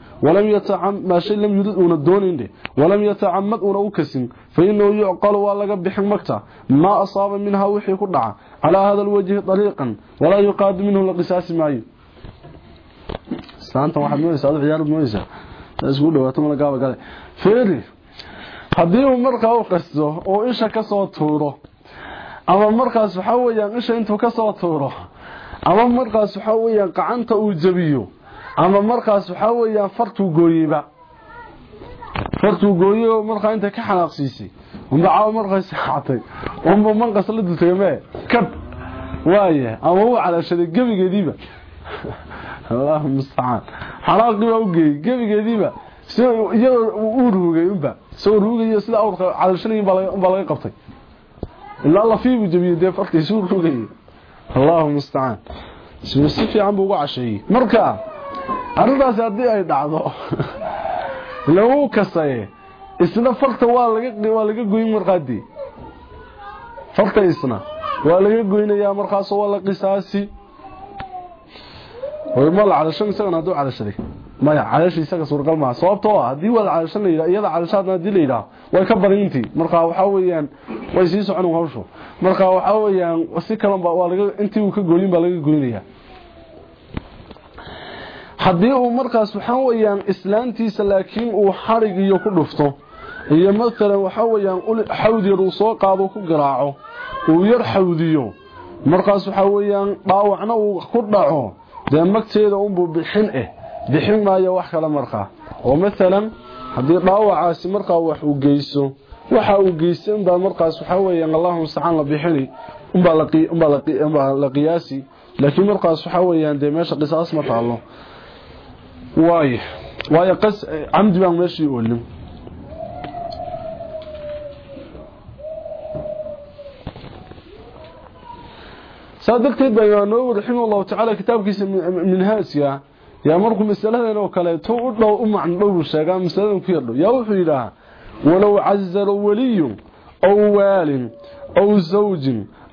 maa shay lam yurid uuna doonayne walam yatacamad uuna u kasin fa inahu yucqalu waa laga bixin magta maa asaaba minhaa wixii ku dhaca calaa hada alwajhi dariiqan walaa yuqaadu minhu la qisaasi maayo isku dhawaato mala gaaba gale. Feeri haddii uu markaa u qasto oo isha ka soo tuuro ama markaas waxaa weeyaan isha intuu ka soo tuuro ama markaas waxaa weeyaan qacanta uu jabiyo ama markaas waxaa weeyaan fartuu gooyeyba fartuu gooyey oo markaa inta ka xanaaqsiisay unba caawa markaas <laughs> xatay unba manqas la dultay mee kad waaye ama uu calaashaday gebigeediiba allahu mustacaan xanaaqii baa u geeyey gebigeediiba iyadoo uu ruugay unba isagoo ruugayo sida awrka calaashanayin baa laga qabtay. Ilaa lafiibu jabiyey dee fartiisuu ruugayay allahu mustacaan si fiican buu uga casheeyey. Marka arrintaasi haddii ay dhacdo <laughs> lagu kasaye isna farta waa laga waa laga goyn marqaadii farta isna waa laga goynayaa markaas waa la qisaasi ma la calashan isagana hadduu calashaday maya calashi isaga suuragal maaha. Sababtoo ah haddii waa la la yidhaha iyada la yidhaha way ka badan intii marka waxaa weeyaan way sii socon hawshu. Marka waxaa weeyaan si kalanba waa laga intii uu ka gooyin baa laga goynayaa haddii uu markaas waxaa weeyaan islaantiisa laakiin uu xarig iyo ku dhufto iyo maalan waxaa weeyaan xawd yar uu soo qaado ku garaaco uu yar xawdiyo. Markaas waxaa weeyaan dhaawacna uu ku dhaco dee magteeda unbuu bixin eh bixin maayo wax kale markaa. Oo maalan haddii dhaawacaasi markaa wax uu geyso waxa uu geystay unbaa markaas waxaa weeyaan allahuma mustacaan la bixini unbaa la qiyaasi. Laakiin markaas waxaa weeyaan dee meesha qisaas ma taalo waayo waayo qas camdi baan meeshii oolin صدقت بيان نور رحمه الله تعالى كتابك من هاسيا يا مرق مساله لو كليت ودو ام عن دو شيغا مساله فيلو يا وحيدا ولو عز ولي أو وال أو زوج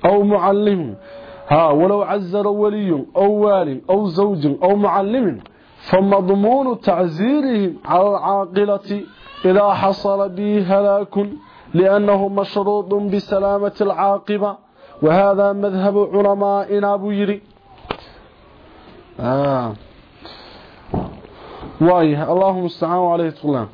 أو معلم ها ولو عز ولي أو وال أو زوج أو معلم فمضمون تعزيرهم على العاقلة إذا حصل به هلاك لأنه مشروط بسلامة العاقبة وهذا مذهب علمائنا بيري آه. وايه اللهم استعان عليه الطلام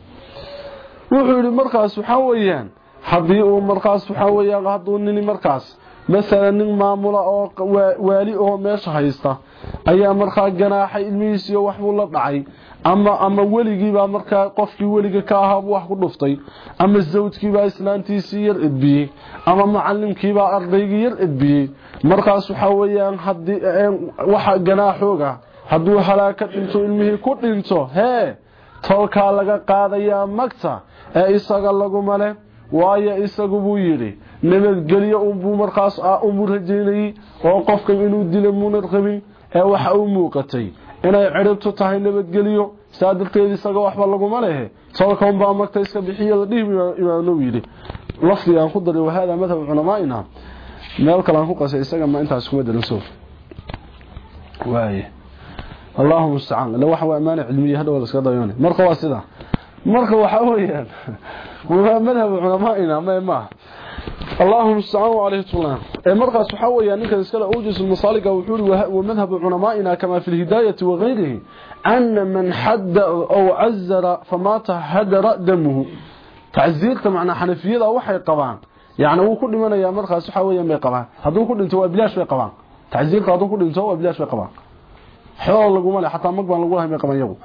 وحولي مركز وحاويان حضيئوا مركز وحاويان غضونني مركز. مثلا nin maamula oo waali oo meesha haysta ayaa markaa ganaaxay ilmihiisiyo waxbuu la dhacay. Ama ama weligiibaa markaa qofkii weliga ka ahaabuu wax ku dhuftay. Ama zawjkiibaa islaantiisii yar edbiyey. Ama macalimkiibaa ardaygii yar edbiyey. Markaas waxaa weyaan waxa ganaaxooga hadduu halaaka dhinto ilmihii ku dhinto hee tolkaa laga qaadayaa magta ee isaga laguma leh. Waayo isagu buu yidhi nabadgelyo unbuu markaas unbuu rajaynayey oo qofka inuu dila muuna rabin ee waxa u muuqatay inay ciribtu tahay nabadgelyo saa darteed isaga waxba laguma lehe. Tolka unbaa magta iska bixiya la dhihi imaamnow yidhi lafdigaan ku daray wahada madhab culamaaina? Meel kale aan ku qasay isaga ma intaas kuma daranso waaye allahuma mustacaan ila waxa waa amaana cilmiya hadhow la iska dayoonay marka waa sida. Marka waxa weeyaan <laughs> waa madhab culamaaina ma maaha اللهم استعانوا عليه طولان مرقى سحويا نكا اسكلا اوجس المصالقة وحوري ومذهب علمائنا كما في الهداية وغيره أن من حد أو عزر فمات هدر دمه تعزيرت معنا حنفية وحي قبان يعني هو كل من يا مرقى سحويا ما قبان هذو كل أنتوا بلاش ما قبان تعزيرت هذو كل أنتوا بلاش ما قبان لقوا مالي حتى مقبان لقوا ما قبان يقو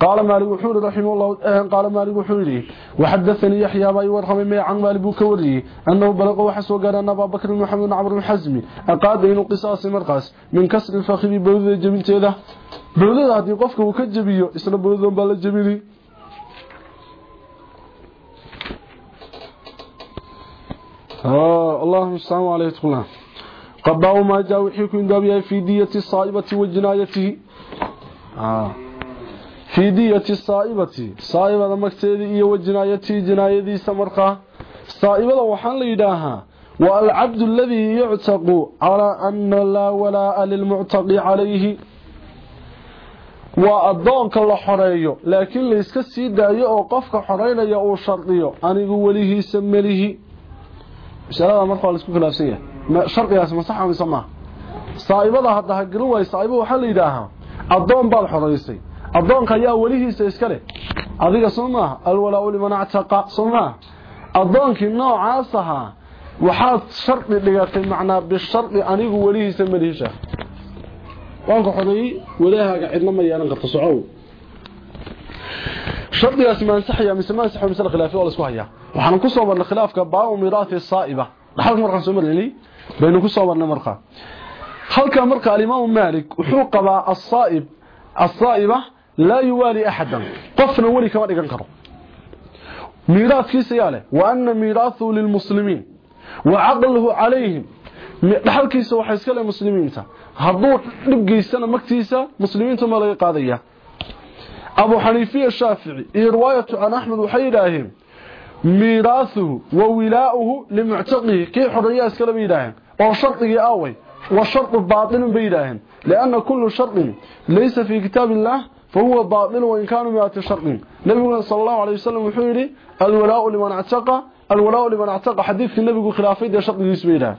قال مالك وحوري رحمه الله قال مالك وحوري وحدثني يحيى باي ورحمه مي عن مالك بكوري أنه بلغ وحسو قال أن أبا بكر محمد بن عمرو الحزمي أقاد انه قصاص مرقس من كسر الفخذ بوده جبنتيده بوده hadii qofka uu ka jabiyo isla boodan آه اللهم السلام عليكم. قضاء ما جاء وحيكم دابيا في دية الصائبة وجنايته آه. في دية الصائبة. صائبة مكتيدي إيا وجنايته جنايدي سمرقة. صائبة وحان ليداها. والعبد الذي يعتق على أن لا ولاء للمعتق عليه. وأدونك الله حريو لكن ليسك السيدة يؤقفك حرين يؤو شرطيو أنه وليه isku khilaafsan yahay sharqigaas ma sax ama sama saa'ibada hadda ha garan way saa'ibo waxa la yiraahaa adoon baad xoreysay adoonka ayaa walihiisa iska leh adiga soma alwalaa liman ataqa soma adoonkii noocaas ahaa waxaad shardi dhigatay macnaa bishardi anigu walihiisa malihisha waanka xoreeyey walaahaga cidna ma yeelan karto socow shardigaas ma ansaxaya mise ma ansaxo mise khilaafi oo la isku hayaa waxaan ku soo marnay khilaafka baa miraati saaiba dhaxal markaan soo marnay baynu ku soo marnay markaa halka marka al-imam malik wuxuu qabaa as-saaib as-saiba لا يوالي أحدا. قفنا ولي كما لقد قرر ميراث كي سياله وأن ميراثه للمسلمين. وعقله عليهم. لحال كي سوى حيث كلا مسلمين هردوك نبقي السنة مكتيسة مسلمين ما لقى قاضية أبو حنيفه الشافعي. إيه رواية عن أحمد وحيداهم. ميراثه وولاؤه لمعتقه. كي حرية اسكلا بيداهم. وشرطه آوي. وشرط باطل بيداهم. لأن كل شرط ليس في كتاب الله فهو باطل وإن كانوا مئات شرط نبي صلى الله عليه وسلم وحيري الولاء لمن اعتقى الولاء لمن اعتقى حديث النبي خلافي ده شرط يس بيداهن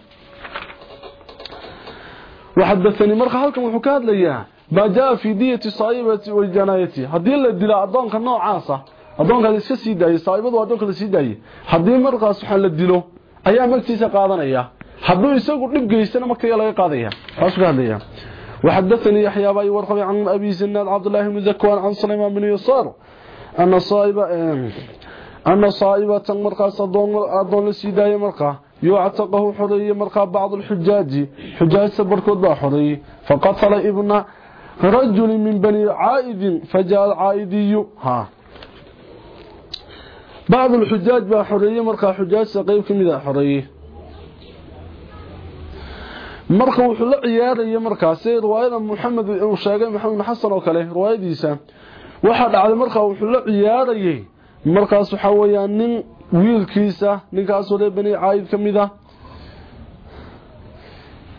وحدثني مرخى هلكم وحكاد ليها ما جاء في دية صائبة والجناية هذه اللي دلاء الضونك النوع عاصة. daayay saayibadu adoonka la sii daayay hadii markaas waxa la dilo ayaa magtiisa qaadanaya haduu isagu dhib geystana markaa laga qaadaya taas ka hadlaya وحدثني يحيى baa ii warramay عن أبي زناد عبد الله بن زكوان عن سليمان بن يسار أن سائبة أن سائبة markaas adoon adoon sii daayay marka أعتقه xoreeyay marka بعض الحجاج xujaaj saaburkood baa xoreeyay فقتل ابن رجل من بني عائد فجاء العائدي haa. بعض الحجاج حريه marka xujaajta qayb kamida xoreye marka wuxuu la ciyaarayay markaas riwaayada Muhammad uu sheegay Muhammad Xasan oo kale riwaayadiisa. Waxa dhacday marka wuxuu la ciyaarayay markaas waxa weeyaan nin wiilkiisa ninkaas oo bani caayid kamida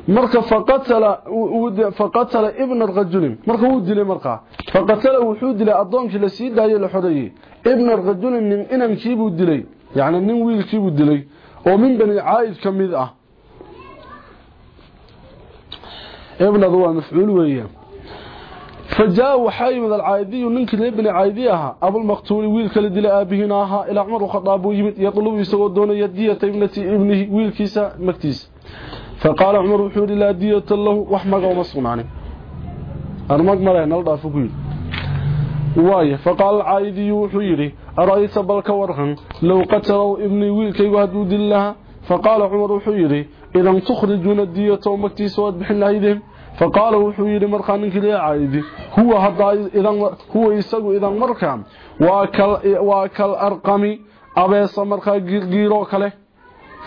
marka faqatala faqatala ibn ar-rajul marka uu dilay marka. Faqatala wuxuu dilay adoonkii la sii daayay la xoreeyay. Ibn ar-rajul nin inankiibu dilay yaani nin wiilkiibu dilay oo min bani caayid ka mid ah ibn adwa mafcuul weeyaan فجاء وحي من العايدي وننك لابن عايديها أبو المقتول ويل كلا دل آبهناها إلى عمر الخطاب يمد يطلب يسوى دون يدية ابنة ابنه. ويل كيسا مكتيس. فقال عمر وحور لا دية له. وحمق عنه أرمق مرين الله فقيل وايه فقال العايدي وحيري أرأيت بلك ورهن لو قتلوا ابني ويل كي وهدو دلها فقال عمر وحيري idan tukhrijuuna diyatahu magtiisa waad bixin lahaydeen faqaala wuxuu yidhi markaa ninkii leecaydii huwa huwa isagu idan markaa waa kal arqami abeesa markaa giirgiiroo kale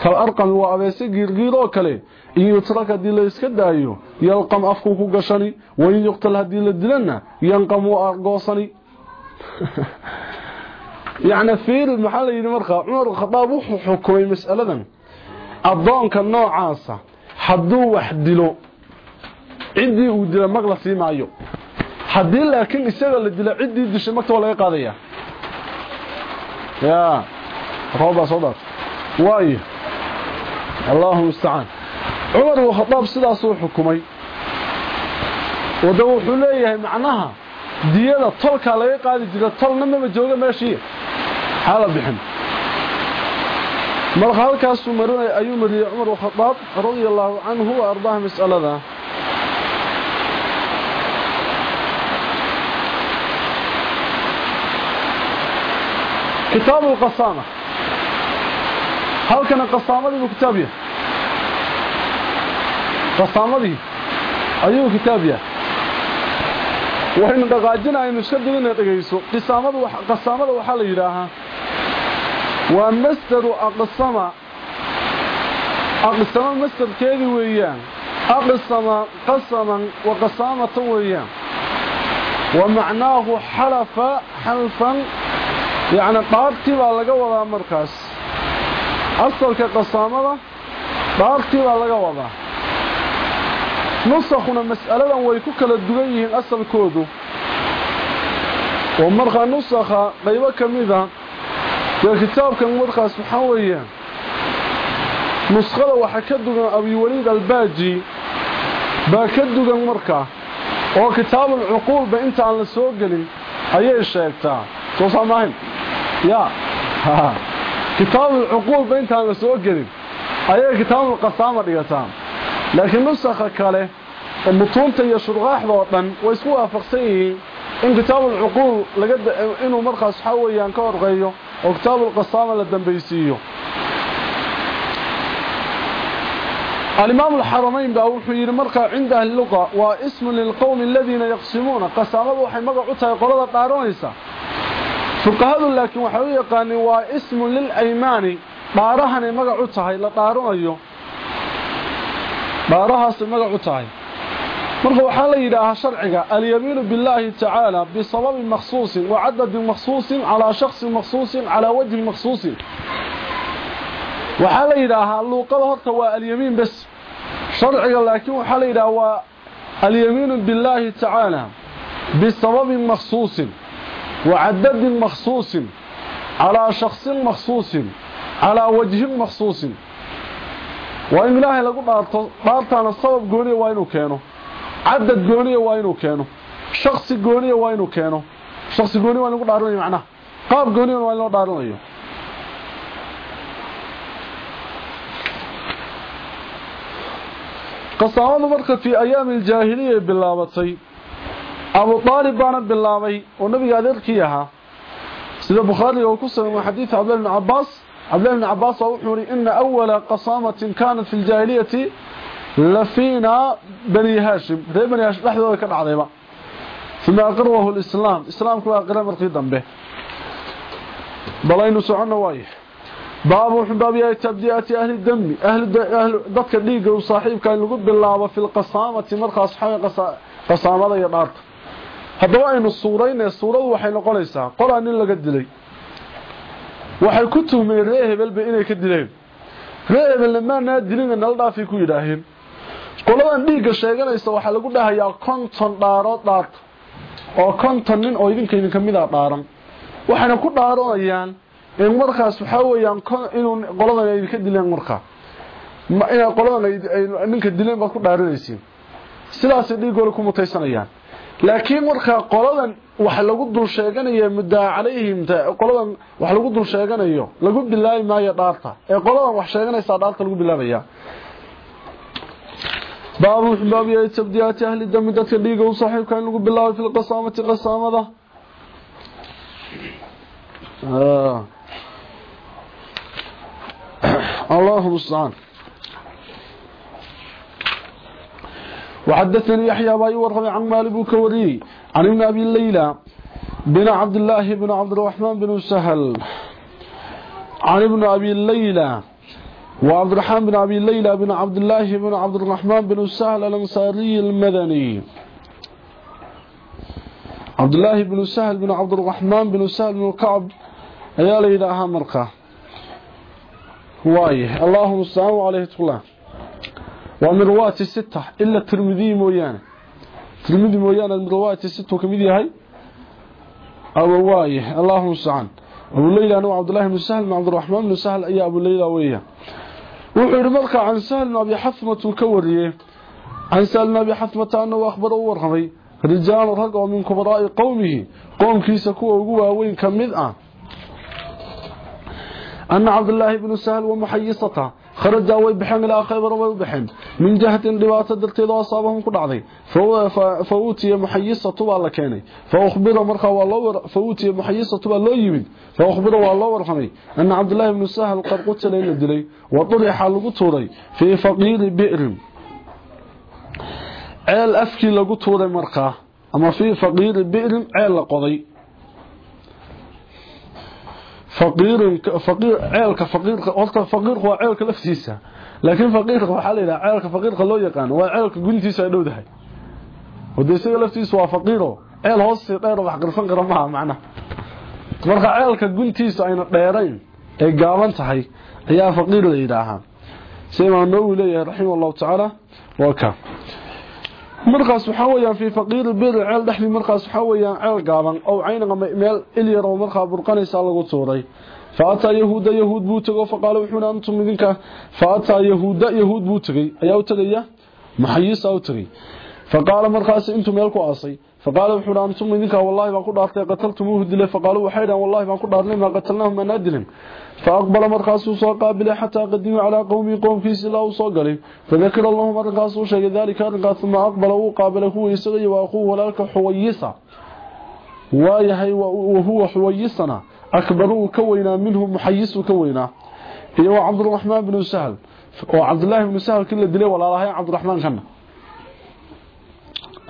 kal arqami waa abeese giirgiiroo kale in yutrak haddii layska daayo yalqam afkuu ku gashani wain yuqtal haddii la dilana yanqam wuu argoosani yani fiiri maxaa layidhi markaa cumar khadaab addoonka noocaasa hadduu wax dilo ciddii uu dilo mag la sii haddii laakiin isagoo la dilo ciddii dishay magta waa laga qaadayaa yaa roobaa soo dhaart waayo allahu mustacaan cumar ibnu khadaab sidaasuu xukumay. Wada wuxuu leeyahay macnaha diyada tolkaa laga qaadi jira tolna ma jooga meeshii. Xaala bixin. Halkaas uu marinay ayuu mariyay Umar Khattab radiyallahu anhu wa ardaah mas'alada kitaabu lqasaama halkana qasaamadii buu kitaab yahay qasaamadii ayuu kitaab yahay waynu dhaqaajinaynu iska digina dhegayso qisaamada qasaamada waxaa la yidhaahaa waa masdaru aqsama. Aqsama masdarkeedii weeyaan. Aqsama qasaman wa qasaamatan weeyaan. Wa macnaahu xalafa xalfan yacni dhaartii baa laga wadaa markaas. Asalka qasaamada dhaartii baa laga wadaa. Nusakhuna mas'aladan way ku kala duwan yihiin asalkoodu. Oo markaa nusakha qaybo ka mida dee kitaabkan markaas waxaa weeyaan nuskhada waxaa ka dugan abiwaliid albaaji baa ka dugan markaa oo kitaabul cuquulba inta aan la soo gelin ayay sheegtaa. Soo saamahayn ya. Kitaabul cuquulba intaan la soo gelin ayay kitaabul qasaama dhigataa. Laakiin nusakha kale mutuunta iyo shurqaaxda oo dhan way isku waafaqsan yihiin in kitaabul inuu markaas waxa weeyaan ka horqeeyo qasaama la dambaysiiyo الإمام الحرمين بقى وحير مرقى عند أهل اللغة واسم للقوم الذين يقسمون قسامه وحي مقعوتها قرضة طارونيسا فقهد لكن وحوية قاني واسم للأيمان طارهن مقعوتها إلا طارونيو طارهاس مرقى وحالة إلىها شرعك اليمين بالله تعالى بسبب مخصوص وعدد مخصوص على شخص مخصوص على وجه مخصوص bas sharciga laakiin waxaa la yidhaha waa alyamiinu billaahi tacaala bisababin makhsuusin wa cadadin makhsuusin calaa shaksin makhsuusin calaa wajhin makhsuusin waa in ilaahay lagu dhaarto dhaartaana sabab gooniya waa inuu keeno cadad gooniya waa inuu keeno. Shaksi gooniya waa inuu keeno. Shaksi gooniya waa lagu dhaaranayo macnaha. Qaab gooniyana waa loo dhaaranayo. Qasaamadu marka fii ayaami aljaahiliya bilaabatay abu aalib baana bilaabay oo nabiga adeerkii ahaa. Sida bukhaariga uu ku sugan xadiid cabdillah ibn cabaas cabdillah ibn waa wuxuu fi ljaahiliyati لفينا بني هاشم ري بني هاشم لحظة كان عظيمة ثم أقره الإسلام إسلام كما أقره مرقي ذنبه بلين سعنا وايه باب وحباب يا تبدئه اهل الدم اهل اهل ددك ديغ وصاحب كان لو بلاabo في القصامه marka saxay qasaamada iyo dhaarta. Hadaba aynu suureynay suuradu waxay noqonaysaa qolaan in laga dilay. Waxay ku tuhmeen reehebel ba inay ka dileen. Reehebel lama na dilin nal dhaafay ku yiraaheen qoladan dhiigga sheeganaysa waxaa lagu dhahayaa konton dhaarood dhaarta. Oo konton nin oo idinka idinka dhaaran. Waxayna ku dhaaranayaan in markaas waxaa weeyaan inuu qoladan ay ka dileen markaa ina qoladan ay ninka dileen baad ku dhaaranaysiin sidaasay dhiigooda ku mutaysanayaan. Laakiin markaa qoladan wax lagu dul sheeganayo muddaa qoladan wax lagu dul sheeganayo lagu bilaabi maayo dhaarta. Ee qoladan wax sheeganaysaa dhaarta lagu bilaabaya baabu baab yahay tabdiyaati ahli dami dadka dhiiga u saaxiibka in lagu bilaabo fi lqasaamati qasaamada الله المستعان. وحدثني يحيى باي ورغم عن مالك كوري عن ابن أبي الليلى بن عبد الله بن عبد الرحمن بن سهل عن ابن أبي الليلى وعبد الرحمن بن عبي الليلة بن عبد الله بن عبد الرحمن بن السهل الأنصاري المدني. عبد الله بن السهل بن عبد الرحمن بن السهل بن القعب أيال إلى أهامرقة وايه اللهم السلام عليه وتقول الله ومن رواة الستة. إلا الترمذي مويانا. الترمذي مويانا من رواة الستة. وكمذي هاي؟ أبو وايه اللهم السلام أبو الليلة نوع عبد الله بن السهل بن عبد الرحمن بن السهل أي أبو الليلة وإياه وعرضك عن سالنا بحثمة كورية عن سالنا بحثمة أنه أخبر ورحمي رجال رقع من كبراء قومه. قوم كيس كوى وقوى وين كمذأ أن عبد الله بن سهل ومحيصته خرج اوي بخن إلى خيبر اوي بخن من جهة دباسه دلتي لو أصابهم كدعدي فو فوتيه محيصة تبا لا كيناي فاخبره مره وا لو فوتيه محيصة تبا لو ييمد فاخبره وا ورخني أن عبد الله بن سهل قد قتل إلى دلي وطرح لو توري في فقير بئر. عيل أفكي لو توري مره أما في فقير بئر عيل قضي ceelka faqiirka horta faqiirku waa ceelka laftiisa. Laakiin faqiirka waxaa la yidhaha ceelka faqiirka loo yaqaano waa ceelka guntiisa ay dhowdahay. Wade isaga laftiisa waa faqiiro ceel hoosi dheer wax qarsan kara maaha marka ceelka guntiisa ayna dheerayn ay gaaban tahay ayaa faqiir la yidhaahaa. Sida imaam nawowi leeyahay raximah allahu tacaala waa markaas waxa weeyaan fi faqiir bir ceel dhaxli markaas waxa weeyaan ceel gaaban oo caynaga meel ilyar oo markaa burqanaysa lagu tuuray. Faata yahuuda yahuud buu tago faqaala wuxuuna antum idinka. Faata yahuuda yahuud buu tagay ayaa u tagaya maxayisa u tagay intuu meel ku aasay faqaala wuxuuna antum idinka wallahi baan ku dhaartay qataltumuhu dilay faqaalu waxay dhahan wallahi baan ku dhaarnay ma qatalnaahu ma naadilin فأقبل مركز سو قابل حتى قدم على قومي قوم في سلا وسو غلي فذكر الله مركز سو ذلك مركز ثم أقبل وقابل هو يسغي وأخوه ولالك حويسا وايهي وهو حويسنا. أكبروا كوينا منه محيس كوينا. هو عبد الرحمن بن سهل. وعبد الله بن سهل كل دلي ولا الله عبد الرحمن كان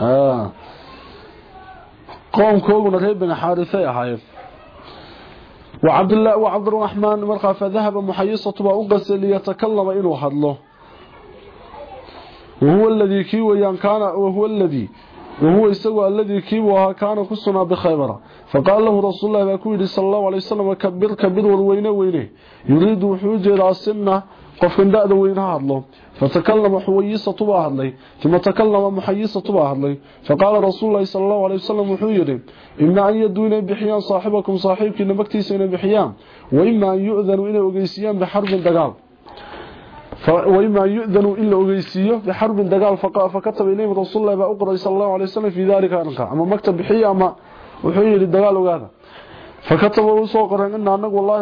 آه. قوم كوغنا ريب بن حارثة هاي. وعبد الله وعبد الرحمن مرقى فذهب محيصة وأقس ليتكلم إنه حضله وهو الذي كيويان كان وهو الذي وهو يسوى الذي كيوها كان كسنا بخيبرة. فقال له رسول الله باكويري صلى الله عليه وسلم كبر كبر والوينة وينه. يريد إلى السنة قفكن دادا وينها هادلو فتكلم حويصة طباها هادلي ثم تكلم محيصة طباها هادلي فقال رسول الله صلى الله عليه وسلم وحويري إما أن يدوين بحيان صاحبكم صاحبك إنما اكتسين بحيان. وإما أن يؤذنوا إلا أغيسيان بحرب دقال. وإما أن يؤذنوا إلا أغيسيان بحرب دقال. فكتب إليه رسول الله بأقرأ صلى الله عليه وسلم في ذلك أنقى أما مكتب بحيان وحويري الدقال وقاذا فكتب وسوقرا إن أنك والله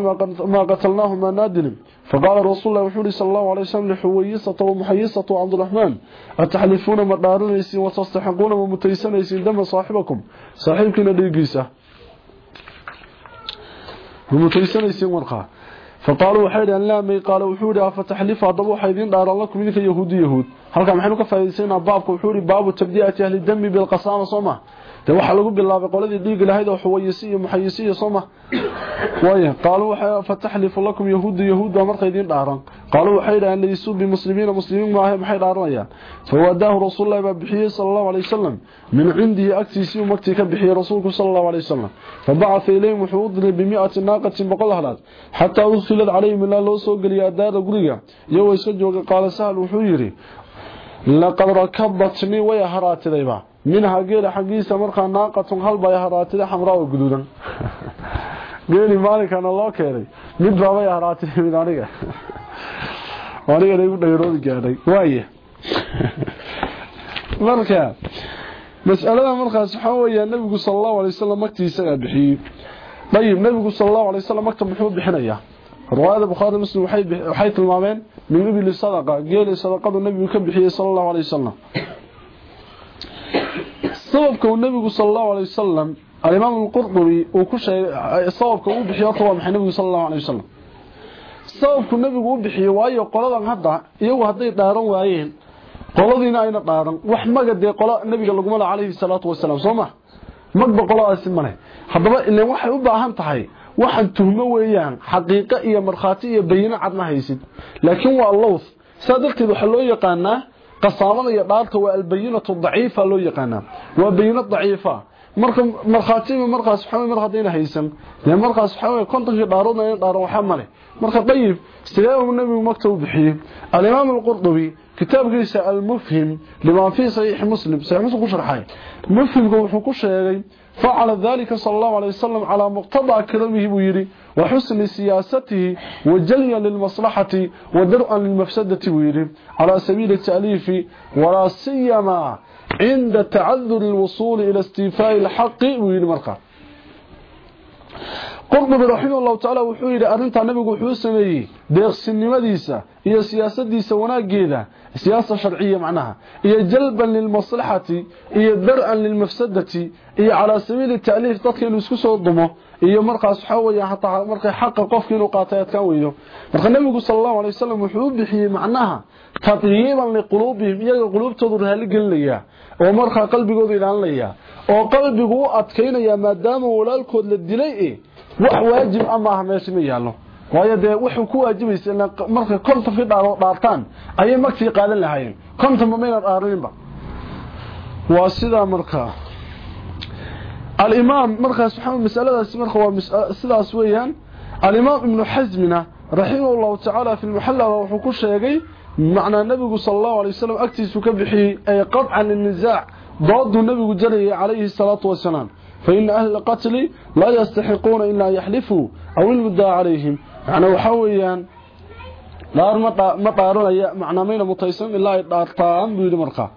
ما قد ما قتلناه ما نادل فقال رسول الله صلى الله عليه وسلم لحويصة ومحيصة وعبد الرحمن أتحلفون مدارنيسي وتستحقون ومتيسنيسي دم صاحبكم. صاحبكنا ليقيسة ومتيسنيسي ورقا فقالوا وحيدا لا مي قالوا وحوري أفتحلف هذا وحيدين دار لكم إذنك يهود يهود. هل كان محنوك فايدسين بابك وحوري باب تبديئة أهل الدم بالقصامة صمه de waxa lagu bilaabay qoladii dhiig lahayd oo xuwayisi iyo muxayisi iyo soma way qaalu waxa fatahlifu lakum yahuud yahuud markay idin dhaaran qaalu waxay yiraahdeen laysu bi muslimiina muslimiin ma maxay dhaaranayaan fawadahu rasuulullaahi ba bixiyay sallallahu alayhi wasallam min cindihi aktisi umagti ka bixiyay rasuulku sallallahu alayhi wasallam fabacatha ilayhim wuxuu diray bi 100 naaqatin boqol halaad hatta usilad alayhim la loo soo galiya daara guriga iyagoo iska jooga qaala sahal wuxuu yiri laqad rakabatni way haraatidayba minha geela xaggiisa markaa naaqatun halbay haraatida xamraa oo guduudan geeli maalinkana loo keenay mid baabay haraatida mid aniga anigana igu dhayroodi gaadhay waaye marka mas'alada markaas waxaa weeyaa nabigu sala allahu alay wasalam magtii isagaa bixiyey dayib nabigu sala allahu alay wasalam magta muxuu bixinayaa riwaayada bukhaari muslim waxay tilmaameen min ibili sadaqa geeli sadaqadu nabigu ka bixiyey sala allahu alay wasalam sababka uu nabigu sallallahu alayhi wasallam al-imam al-qurtubi uu ku sheegay sababka uu bixiyo waa maxay nabigu sallallahu alayhi wasallam? Sababku nabigu uu bixiyo waayo qoladan hadda iyagu haday dhaaran waayeen qoladiina ayna dhaaran. Wax magadee qola nabiga lagu mala alayhi salatu wasalaam sooma magba qoladaasi male hadaba ilaa waxay u baahan tahay waxan tuhmo weeyaan xaqiiqo iyo markhaati iyo bayina cadna haysid. Laakiin waa lawth. Saadalteed waxa loo yaqaanaa waa albayinatu daciifa loo yaqaanaa waa bayinad daciifa marka markhaatiba markaas waxa mar hadayna haysan dee markaas waxa weeye kontonkii dhaaroodna in dhaaran waxa male marka dayib sidee uu nabigu maktab bixiyay al-imaam al-qurtubi kitaabkiisa al-mufhim lima fi sahih muslim sahih muslim ku sharxay mufhimku wuxuu ku sheegay فعل ذلك صلى الله عليه وسلم على مقتضى كلامه ويري وحسن سياسته وجليا للمصلحة ودرءا للمفسدة ويري على سبيل التأليف ولا سيما عند تعذر الوصول إلى استيفاء الحق ويري مرقى qurdubi raximahullahu tacaala wuxuu yidhi arrintaa nabigu wuxuu sameeyey deeqsinimadiisa iyo siyaasadiisa wanaageeda siyaasa sharciya macnaha iyo jalban lilmaslaxati iyo dar-an lilmafsadati iyo calaa sabiili ta'liif dadka inuu isku soo dumo iyo markaas waxaa weya hataa markay xaqa qofka inuu qaatay adkaan weydo marka nabigu sala allahu alay wasalam wuxuu u bixiyey macnaha tadyiiban liquluubihim iyaga quluubtoodu raali gelinaya oo markaa qalbigooda ilaalinaya oo qalbigu u adkaynaya maadaama walaalkood la dilay wax waajib a maaha meesha ma yaallo. Waayo dee wuxuu ku waajibaysa markay kontonkii dhaaroo dhaartaan ayay magtii qaadan lahaayeen. Kontonba mayna dhaaraninba waa sidaa markaa alimaam markaas waxaa masaladaasi marka waa sidaas weeyaan alimaam ibnu xasmina raximah llahu tacaala fi lmuxallaba wuxuu ku sheegay macnaa nabigu sala allahu alay wasalam agtiisu ka bixiyey ay qadcan linisaac dooduu nabigu jarayay calayhi salaatu wasalaam faina ahla qatli laa yastaxiquuna ilaa yaxlifuu aw ilmuddaa calayhim macnaa waxaa weeyaan dhaar ma dhaaranaya macnaa mayna mutaysan ilaa ay dhaartaan buu yidhi markaa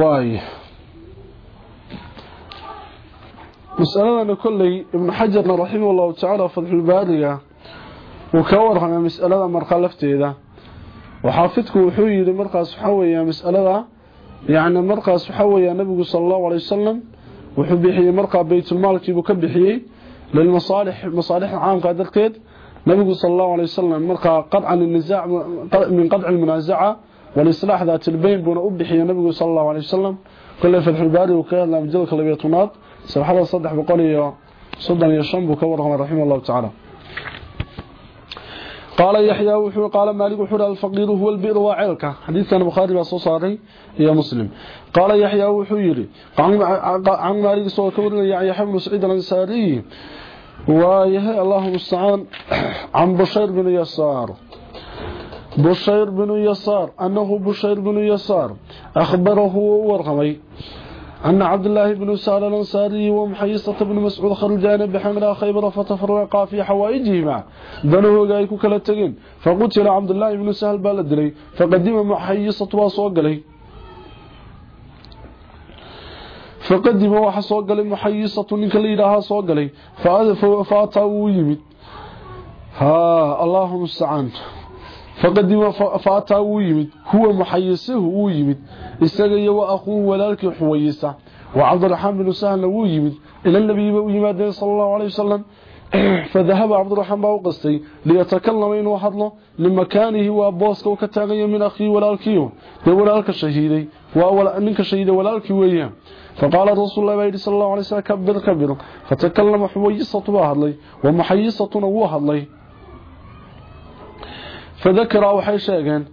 waay مسألة أنا كلي ابن حجر رحمه الله تعالى فضح البالية وكورنا مسألة مرقلفتي ذا وحافظك وحوي لمرقى سبحانه مسألة. يعني مرقى سبحانه نبي صلى الله عليه وسلم. وحبيحي مرقى بيت المالك بكبحي للمصالح مصالح عام قادر قيد. نبي صلى الله عليه وسلم مرقى قطع النزاع من قطع المنازعة. والإصلاح ذات البين بنا أبحي نبي صلى الله عليه وسلم. كل فضح البالية وكذلك لم يجدك لبيتونات sabxada saddex boqol iyo soddon iyo shan buu ka raximah allahu tacaala قال يحيى وحو قال مالك وحو الفقير هو البئر وعيلك حديث كان بخاري صاري يا مسلم. قال يحيى وحو يري. عن مالك soo ayaa يحيى بن سعيد الأنصاري. waayahay الله المستعان <clears throat> عن بشير بن يسار. بشير بن يسار أنه بشير بن يسار. أخبره u warramay أن عبد الله بن سهل الأنصاري ومحيصة بن مسعود خرجا baxeen إلى خيبر فتفرقا في حوائجهما. baahooyinkii ku kala tageen فقتل عبد الله بن سهل baa la dilay فقدم محيصة waa soo galay فقدم وحصوقلي محيصة منك ليلها صوقلي فأتوا يمد ها اللهم استعان. فقدم فأتى ويمد هو محيسه ويمد استغي وأخوه ولالك حويسة. وعبد الرحمن سهل ويمد إلى النبي ويمد صلى الله عليه وسلم. <clears throat> فذهب عبد الرحمن باوقستي ليتكلم إنه حضله لمكانه وأبوسك وكتاغي من أخيه ولالكيه دي ولالك شهيدي ومنك شهيدي ولالك وياه. فقال رسول الله صلى الله عليه وسلم كبر كبر. فتكلم حويسة وهضلي ومحيصة وهضلي فذكر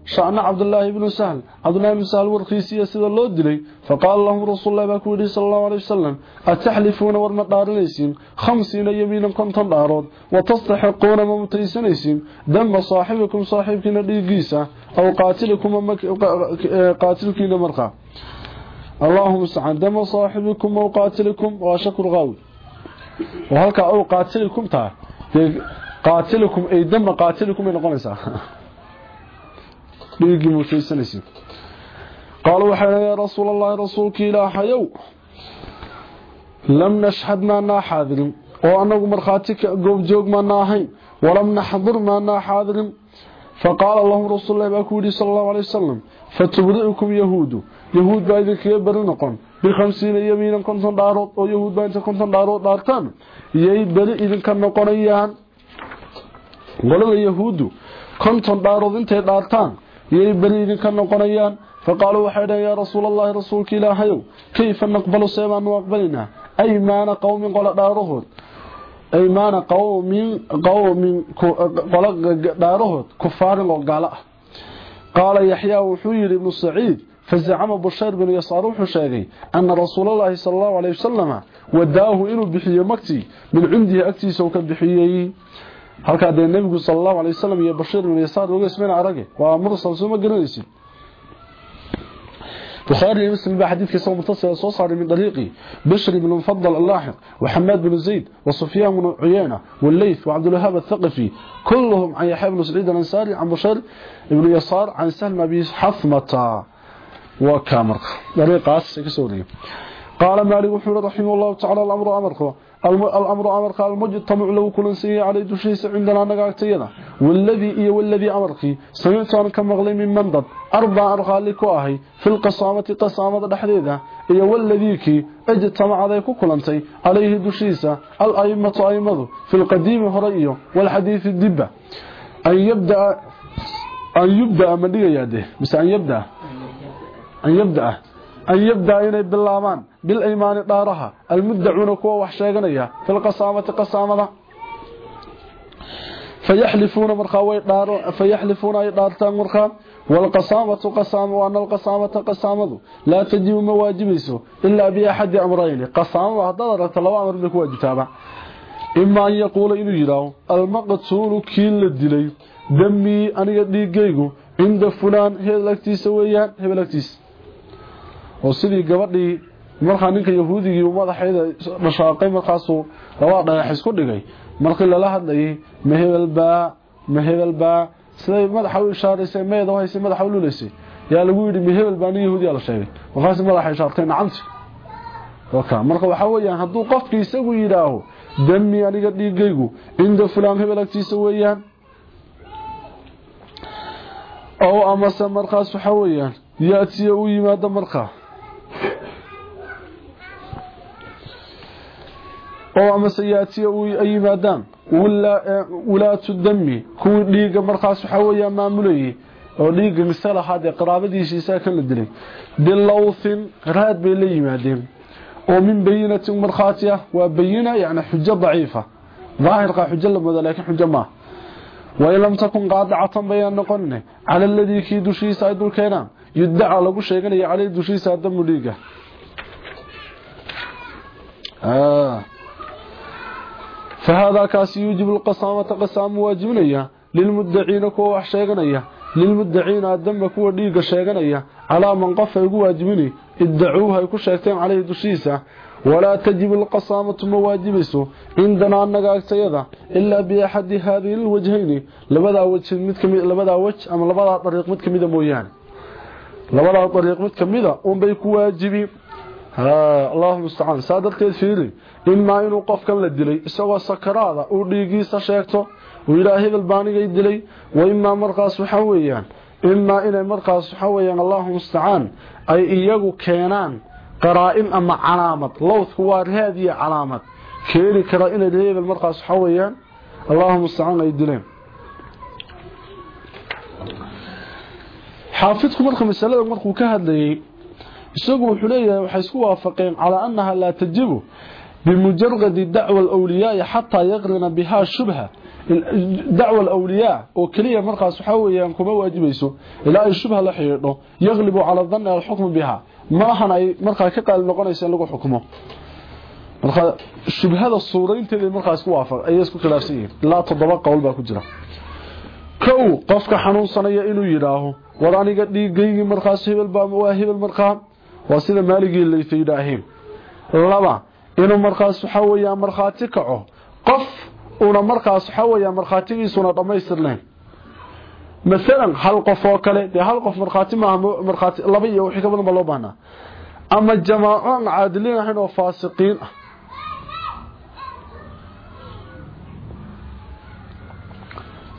shacna Abdullah ibn Sahl Abdullah ibn Sahl warqiisiya sida loo dilay faqala lahum rasuulullah baa ku yiri sallallahu alayhi wasallam atahlifuna war ma dhaaranaysiin 50 yamiinan konton dhaarood wa tastahiquna ma mutaysanaysiin dam saahibikum saahibkina dhiigiisa aw qaatilukum qaatilkiina marqa اللهم استعان دم صاحبكم أو قاتلكم وشكر غاوي وهلك أو قاتلكم تا قاتلكم اي دم قاتلكم نقونيسا dhiigii muutaysanaysa qaal waxa ya rasuul allah rasuulki ilaahayow lam nashhad ma na xaadirin oo anagu markhaati goob joog ma naahayn walam naxdur ma na xaadirin faqaala lahu rasuulullaahi baa ku yidhi sala allahu alay wasalam fatubdi'ukum yahuudu yahuud baa idinkaga beri noqon bikhamsiina yamiinan konton dhaarood oo yahuud baa inta konton dhaarood dhaartaan yay beri idinka noqonayaan qolada yahuuddu konton dhaarood intay dhaartaan يري بريد كن قريان فقالوا وحده يا رسول الله رسولك لا حيو كيف نقبل سيما نقبلنا؟ أيمان قوم قل دارهود أيمان قوم قوم قل دارهود كفار وغالا قال يحيى وحير بن سعيد فزعم بشير بن يسار وحشيغي أن رسول الله صلى الله عليه وسلم وداه إنه بحية مكتي. من عنده أكتي سوكا بحيي. Halka hadee nabigu sallallahu alayhi wasallam iyo bashir ibn yasaar uga ismeen arage waa mursal soo garanaysid? بخاري مسلم بحديث كسو متصل سو صار من طريقي بشر بن مفضل اللاحق وحماد بن زيد وسفيان بن عيينة والليث وعبد الوهاب الثقفي كلهم عن يحيى بن سعيد الانصاري عن بشر بن يسار عن سلمى بن حثمة وكامر طريقه كسوري maalik wuxuu yihi raximah allahu tacala alamru amarku الأمر أمرك المجتمع لو كل سيء عليه دشيس عندنا نغاكتينا والذي إيه والذي أمرك. سمعت كمغلي من مندد أربع أرغال لكواهي في القصامة قصامة الحديدة إيه والذي كي أجتمع عليك كلنتي عليه دشيس الأئمة أئمة. في القديم هرئيه والحديث الدبة. أن يبدأ أن يبدأ من يده بس أن يبدأ. أن يبدأ. أن يبدأ إني باللامان بالأيمان دارها. المدعون كوا وحشاقنيا في القصامة قصامة فيحلفون مرخا ويدار فيحلفون يدارتان مرخا. والقصامة قصامة وأن القصامة قصامة لا تجب مواجبيسو إلا بأحد أمرين. قصامة وحضرت لو أمر بك واجتابا إما أن يقول إنه يراو المقتول كيل الدلي دمي أن يديقيقو. عند فلان هبلكتيس ويان oo sidii gabadhii markaa ninka yahuudigii madaxeeda dhashaaqay markaasuu laba dhagax isku dhigay. Markii lala hadlayay maheelbaa maheelbaa siday madaxa u ishaaraysay meeda haysay madaxa u lulaysay. Yaa lagu yidhi mehebel baa nin yahuudiyaa la sheegay. Markaasi madaxa ishaartay nacamti marka waxa weyaan hadduu qofkii isagu yidhaaho dami aniga dhiigaygu inda fulan hebel agtiisa weeyaan. Ow amase markaas waxaa weyaan yaatiya u yimaado markaa. Oo amase yaatiya ay yimaadaan. Wulaatu dami kuwii dhiigga markaas waxaa weeyaan maamulayay. Oo dhiigga mise lahaadee qaraabadiisiisaa kan la dilay. Bilowthin raad bay la yimaadeen. Oo min bayinatin markhaati ah. Waa bayina yani xujo daciifa. Daahirka xujo la mooda laakiin xujo maaha wain lam takun qaadicatan bayaan noqonine cala aladii kii dushiisa ay dul keenaan yudaca lagu sheeganaya caleyh dushiisa damu dhiiga فهذا كاس يوجب القسامة قسام واجبنيا للمدعين كو wax sheeganaya للمدعين الدم كو dhiiga sheeganaya على من قف ugu waajibini iddacuuha ay ku sheegteen calayhi dushiisa walaa tajibu alqasaamatu ma waajibayso cindanaa annaga agtayada ilaa biaxadi haadihi lwajhayni labadaa waj mid kamid labadaa waj ama labadaa dariiq mid kamida mooyaane labadaa dariiq mid kamida unbay ku waajibi allahuma mustacaan saa darteed fiiri imaa inuu qofkan la dilay isagoo sakaraada uu dhiigiisa sheegto uu yidhaha hebel baanigay dilay wa imaa markaas waxaa weeyaan imaa inay markaas waxaa weeyaan allahuma mustacaan ay iyagu keenaan qaraa-in ama calaamad. Lowdku waa raadiya calaamad. Keeni kara inay hebel markaas waxaa allahuma mustacaan ay dileen. Xaafidku marka masalada isagu wuxuu leeyahay waxay isku waafaqeen calaa annaha laa tajibu bimujaradi dacwa alwliyaai xataa yaqrina bihaa shubha dacwa alwliyaa oo keliya markaas waxaa weeyaan kuma waajibayso ilaa ay shubha la xidhiidho yaqlibu cala danni alxukmu biha maahan ay markaa ka qaali noqonaysa in lagu xukmo marka shubhada suuraynteeda markaas ku waafaq ayay isku khilaafsan yihiin ilaa toddoba qowl baa ku jira kow qofka xanuunsanaya inuu yidhaaho war aniga dhiigaygii markaas hebel baa waa hebel markaa waa sida maaligii laysa yidhaaheen laba inuu markaas waxaa weeyaan markhaati kaco qof una markaas waxaa weeyaan markhaatigiisuna dhammaystirnayn masalan hal qof oo kale dee hal qof markhaati maaha markhaati laba iyo wixii ka badan baa loo baahnaa ama jamaaco aan caadiliin ahayn oo faasiqiin ah.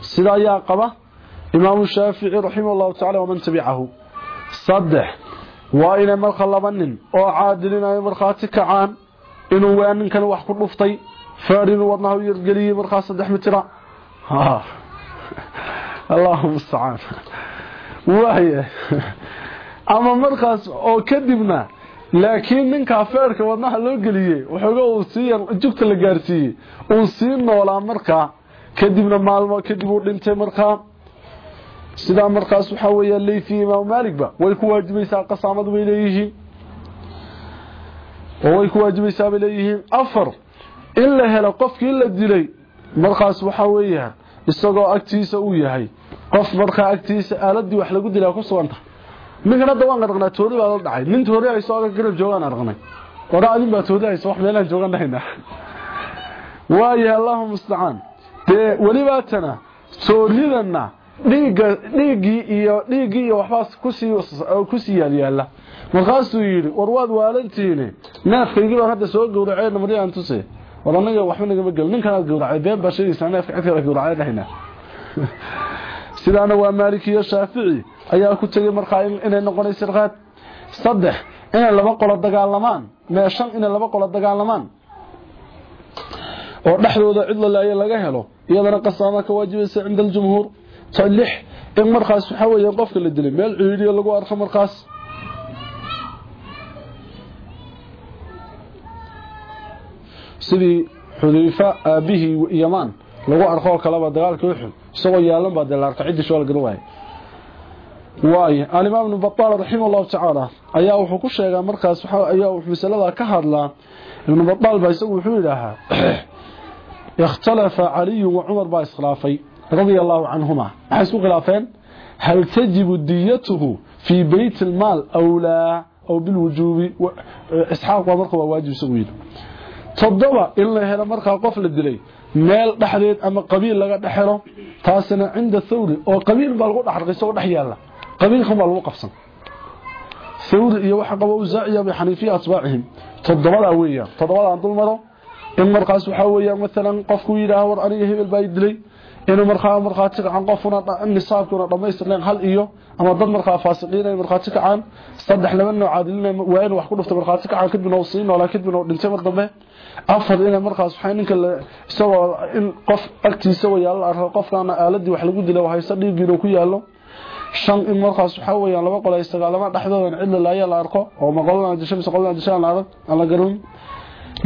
Sida ayaa qaba imaamu shaafici raximah allahu tacala waman tabicahu waa inay marka laba nin oo caadilin ay markhaati kacaan inuu waa ninkan wax ku dhuftay feer inuu wadnaha u yargeliyey markaas saddex mitira allahuma mustacaan. Waaya ama markaas oo kadibna laakiin ninkaa feerka wadnaha loo geliyey waxooga uu sii jugta la gaarsiiyey uu sii noolaa markaa kadibna maalmo kadib uu dhintay markaa sidaa markaas waxaa weeyaa leyfi imaamu maaligba way ku waajibaysaa qasaamadu bay leeyihiin. Oo way ku waajibaysaa bay leeyihiin. Afar in la helo qofkii la dilay markaas waxaa weeyaan isagoo agtiisa uu yahay. Qof markaa agtiisa aaladii wax lagu dilaa ku suganta ninkan hadda waan aragnaa toori baa la dhacay. Nin toori hayso aga garab joogaan aragnay ora adin baa toori hayso wax meelaan joogan dhahayna. Waayahay allahuma mustacaan dee welibaatana tooridanna dhiigga dhiiggii iyo dhiiggii iyo waxbaas kusii kusii yaala markaasuu yidhi war waad waalantiine neefkaygii baan hadda soo gowracay namadi aan tuse war anaga waxba nagama gelin ninkanaad gowracay been baa sheegaysaa neefka cid kale gowracay dhahayna sidaana waa maaliki iyo shaafici ayaa ku tegay markaa inay noqonayso irqaad saddex inay laba qolo dagaalamaan mee shan inay laba qolo dagaalamaan oo dhexdooda cid la laayo laga helo iyadana qasaama ka waajibaysa cinda aljumhuur lix in markaas waxaa weeye qofka la dilay meel ciidiyo lagu arko markaas. Sidii xudayfa aabihii yamaan lagu arko oo kaleba dagaalka uxud isagoo yaalan baa dee la arka ciddii shoo la garan waaye. Waayo alimaam ibnu bataal raximah allahu tacaala ayaa wuxuu ku sheegaa markaas ayaa wuxuu masalada ka hadlaa. Ibnu bataal baa isagu wuxuu yidhaahaa <clears throat> ikhtalafa caliyu wa cumar baa رضي الله عنهما. حسو خلافين هل تجب ديته في بيت المال أو لا؟ أو بالوجوب؟ إسحاق ومرقب واجب سويد. تضوى إلا هذا مرقب قفل الدليل. مال بحريت أما قبيل لغا بحره تاسنا عند الثوري. أو قبيل بلغو نحرق يسوى نحيالا قبيل خم بلغو قفصا ثوري يوحى قبو زائيا بحنيفي أطباعهم تضوى الأوية تضوى الأنظلمة إن مرقب سحوية مثلا قفكو إلى أور أنيه بالبيت دليل. Inuu markaa markhaati kacaan qofuna nisaabkuna dhammaystirleen hal iyo ama dad markaa faasiqiin ay markhaati kacaan. Saddex laba nooc caadilina waa inuu wax ku dhufto markhaati kacaan kadibna uu sii noolaa kadibna uu dhintay mar dambe. Afar inay markaas ninka isagoo in qof agtiisa wayaalo la qofkaana aaladii wax lagu dilay haysto dhiiggiina ku yaalo shan in markaas waxaa weeyaan laba qol ay sagaalama dhexdoodan cid la laaya la arko oo maqolana disho mise qolana disho aan la garan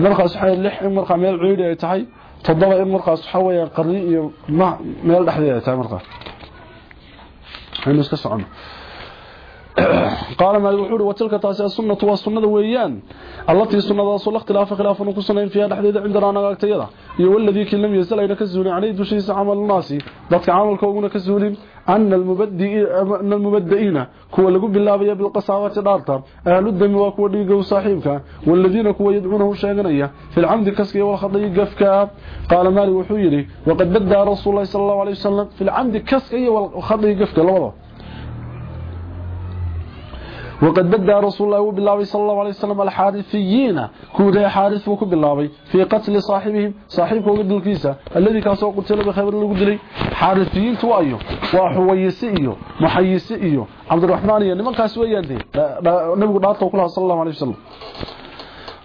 markaas lix in markaa meel ciidi ay tahay تضبع إن إيه مرقص حوية قرية ما... ميال الأحذية يا تامرقى. هل نسكس عنه <coughs> قال مالك وحوري وتلك تاسي السنة والسنة ويان. التي سنة رسول اختلاف خلاف نكسنين فيها دحديد عندنا أنا اغتيدا iyo والذي كل لم يزل إلى كزول عليه دشيس عمل الناس. dadka camalkooguna ka zuulin أن أن المبدئين. كوا لغو بلاابيا بالقصاوات دارتا أهل الدم وكوا ديغو صاحبك. والذين كوا يدعونه شاغنيا في العمد كسكي والخطي قفكا قال مالك وحوري وقد بدأ رسول الله صلى الله عليه وسلم. في العمد كسكي والخطي قفكا لوضع وقد بدأ رسول الله بالله صلى الله عليه وسلم الحارثيين كودا حارث وكو في قتل صاحبهم صاحبه وقد الكيسة الذي كان سوى قتل بخبر اللي قدلي حارثيين توايو وحويسئيو محيسئيو عبد الرحمن يعني من كاس ويان دي نبي قد كلها صلى الله عليه وسلم.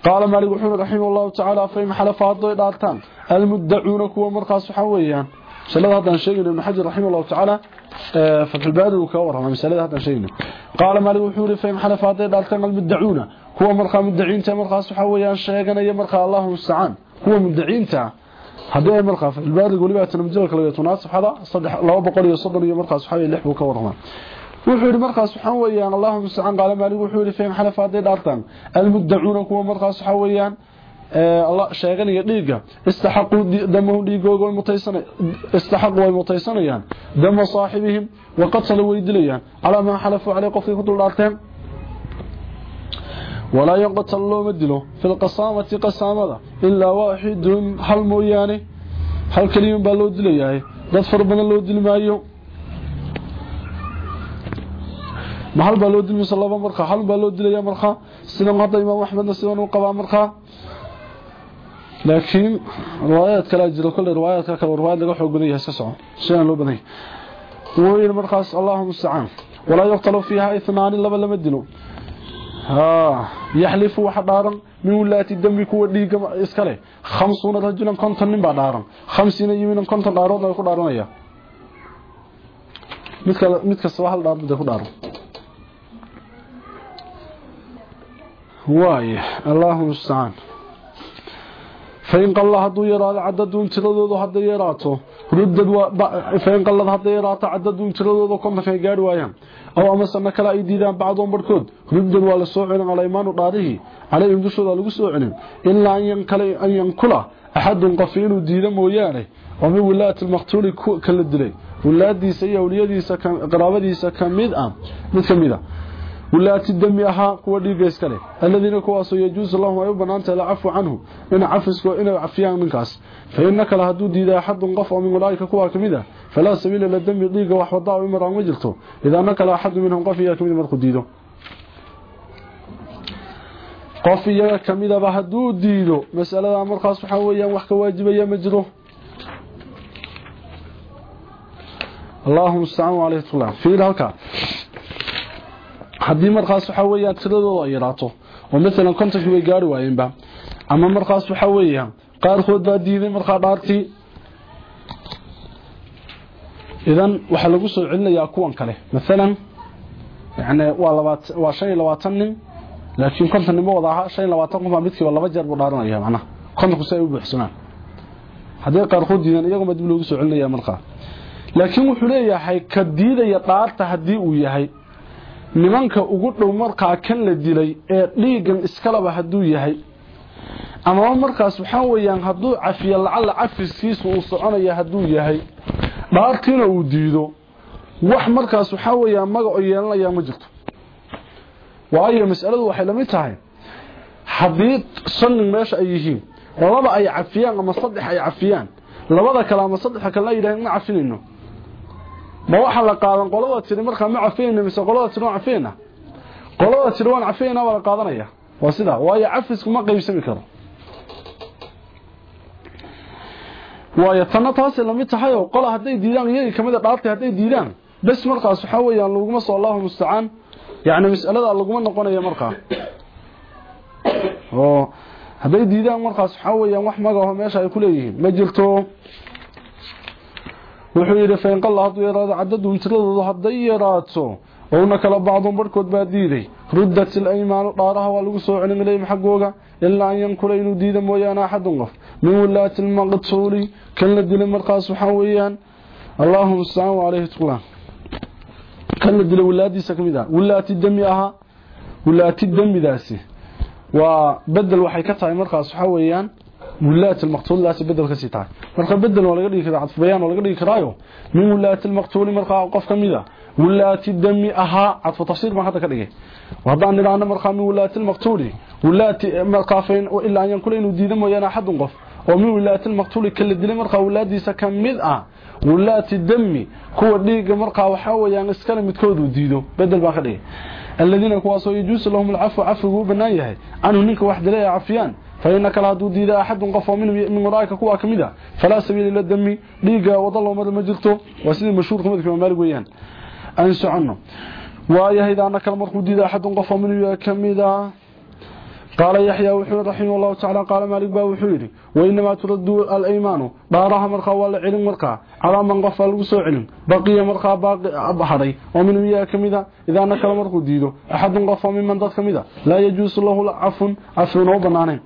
قال مالك رحمه الله تعالى فهم حلفات دارتان. المدعون كوا مرقاس حويان. سلاله هذا الشيء ابن حجر رحمه الله تعالى آه، ففي البعد وكوره مساله هذا الشيء قال ما الوحول في محلفات ذلك قلب الدعونه هو مرقى مدعين تا مرخا سحويان شيغان يا مرخا اللهم استعان هو مدعين تا. هذول مرقى في البعد يقول بها تنمجل كلا يتناسب هذا صدح 230 مرخا سحوي لحو كوره وحول مرخا سحويان اللهم استعان قال ما الوحول في محلفات ذلك المدعون هو مرقى مرخا سحويان الله damahu dhiigooga mutaysanay istaxaqu way mutaysanayaan dama saaxibihim wa qatala way dilayaan ala ma xalafu alay qofkii ku dul dhaarteen ولا يقتل لو مدلو في القصامة قسامة إلا واحد هل موياني هل كلمة با لو دلياهي dad far badan loo dili maayo ma hal baa loo dilmaysa laba markaa hal baa loo dilaya markaa sidan hadda imaam axmedna sidan u qabaa markaa laakiin riwaayaad kale jiro kale riwaayaadka kale riwaayad laga xoog badan yahay iska soco sidan loo badan yahay markaas allahumma musta'an wala yaqtalu fiha ithnan laba lama dilo ha yaxlifu waxa dhaaran min wulaati dambi kuwa dhiiga iskale 50 rajulan konton nin baa dhaaran 50 yimin konton dhaarood ay ku dhaaranaya mid kale mid kasta hal dhaarood ay ku dhaaran واي اللهم المستعان fain qalla hadduu yaraado cadadun tiradoodu hadday yaraato fain qallad hadday yaraato cadadun tiradooda kontanka gaari waayaan aw amase na kale ay diidaan bacdoon barhkood ruddan waa la soo celin alaymaanu dhaarihii calayhim dushooda lagu soo celin ilaa an yankula axadun qofi inuu diida mooyaane oo min wilaayat almaqtuuli kala dilay wilaadiisa iyo awliyadiisa qaraabadiisa ka mid a mid wulaati dami ahaa kuwa dhiiga iska leh. Alladiina kuwaasoo yajuusu lahum ay u bannaantahay alcafu canhu. Ina cafisko inay cafiyaan ninkaas. Fa ina kale hadduu diiday axadun qof oo min ulaa'ika kuwaa ka mid ah falaa sabiila la dami dhiiga wax wadaa i maraan ma jirto. Idaana kale axadu minhum qof iyaga ka mid ah markuu diido. Qof iyaga ka midaba hadduu diido masaladaa markaas waxaa weeyaan wax ka waajibaya ma jiro. Allaahuma haddii markaas waxa weeyaan tiradooda ay yaraato oo mesela kontakii way gaari waayeenba ama markaas waxa weeyaan qaarkood baa diiday markaa dhaartii idan waxa lagu soo celinayaa kuwan kale. Mesela yani waa waa 25 nin laakiin konton nin wada aha 25 qof midkiiba laba jeer buu dhaaranaya macna kontonku say u buuxsanaan. Hadii qaarkood diidan iyagoo dib loogu soo celinayaa markaa. Laakiin wuxuu leeyahay ka diidaya dhaarta haddii uu yahay nimanka ugu dhow markaa kan la dilay ee dhiigan iskalaba hadduu yahay. Amaba markaas waxaa weeyaan hadduu cafiyo lacalla cafiskiisu uu soconaya hadduu yahay dhaartiina uu diido. Wax markaas waxaa weeyaan magaco yeelanaya ma jirto. Waayo masaladu waxay la mid tahay haddii sannin meesha ay yihiin laba ay cafiyaan ama saddex ay cafiyaan labada kale ama saddexa kale yidhaaheen ma cafinayno ma waxa la qaadan qolada tiri markaa ma cafiyayno mise qolada tiri waan cafiyayna qolada tiri waan cafiyayna waa la qaadanaya. Waa sidaa waayo cafisku ma qaybsami karo. Waayo tanna taasay la mid tahay oo qola hadday diidaan iyagii kamida dhaartay hadday diidaan. Bes markaas waxaa weeyaan laguma soo allahu mustacaan. Yacni mas'alada laguma noqonayo markaa oo hadday diidaan markaas waxaa weeyaan wax magaho meesha ay ku leeyihiin. Ma jirto wuxuu yidhi fainqalla hadduu yaraado cadadun tiradoodu hadday yaraato ouna kala bacdun barhkood baa diiday. Ruddat ilaymaanu dhaaraha waa lagu soo celin ilayhim xaggooga ilaa an yankula inuu diida mooyaane axadun qof. Min wulaati lmaqtuuli kan la dilay markaas waxaa weeyaan allaahuma astacaan caleyhi tuqlaan kan la dilay wilaadiisa ka mid ah wilaati dami wilaati damidaasi waa bedel waxay ka tahay markaas waxa weeyaan wulaat almaqtuul laasi bedel ka sii tahay marka bedel waa laga dhigi karaa cadf bayaan waa laga dhigi karaayo min wulaat almaqtuul marka qof kamida wulaati dami aha cadf tafsiir ma hada ka dhigay wadaan niraana marka min wulaat almaqtuul wulaati marka fayn illa an yankula inuu diido mooyaan axadun qof oo min wulaat almaqtuul kala dilay marka wulaadiisa kamid ah wulaati dami kuwa dhiiga marka waxa weeyaan iskala midkood uu diido bedel baa ka dhigay الذين كواسو يجوز لهم العفو عفو بنايه عنه نينك واحد لا عفيان فإنك لا تديد أحد قف من من ورائك كوا كميدا. فلا سبيل إلى الدم. ليغا وضل ومر ما جرتو وسيد مشهور كمد في مالك ويان. أنسو عنه. وآية إذا أنك المرخو ديد أحد قف من كميدا. قال يحيى وحيد رحمه الله تعالى. قال مالك با وحيد وإنما ترد الأيمان. بارها مرخا ولا علم مرخا على من قف لو سو علم. بقي مرخا باقي بحري ومن ويا كميدا. إذا أنك المرخو ديدو أحد قف من ضد كميدا. لا يجوز له العفو. عفو وبنانين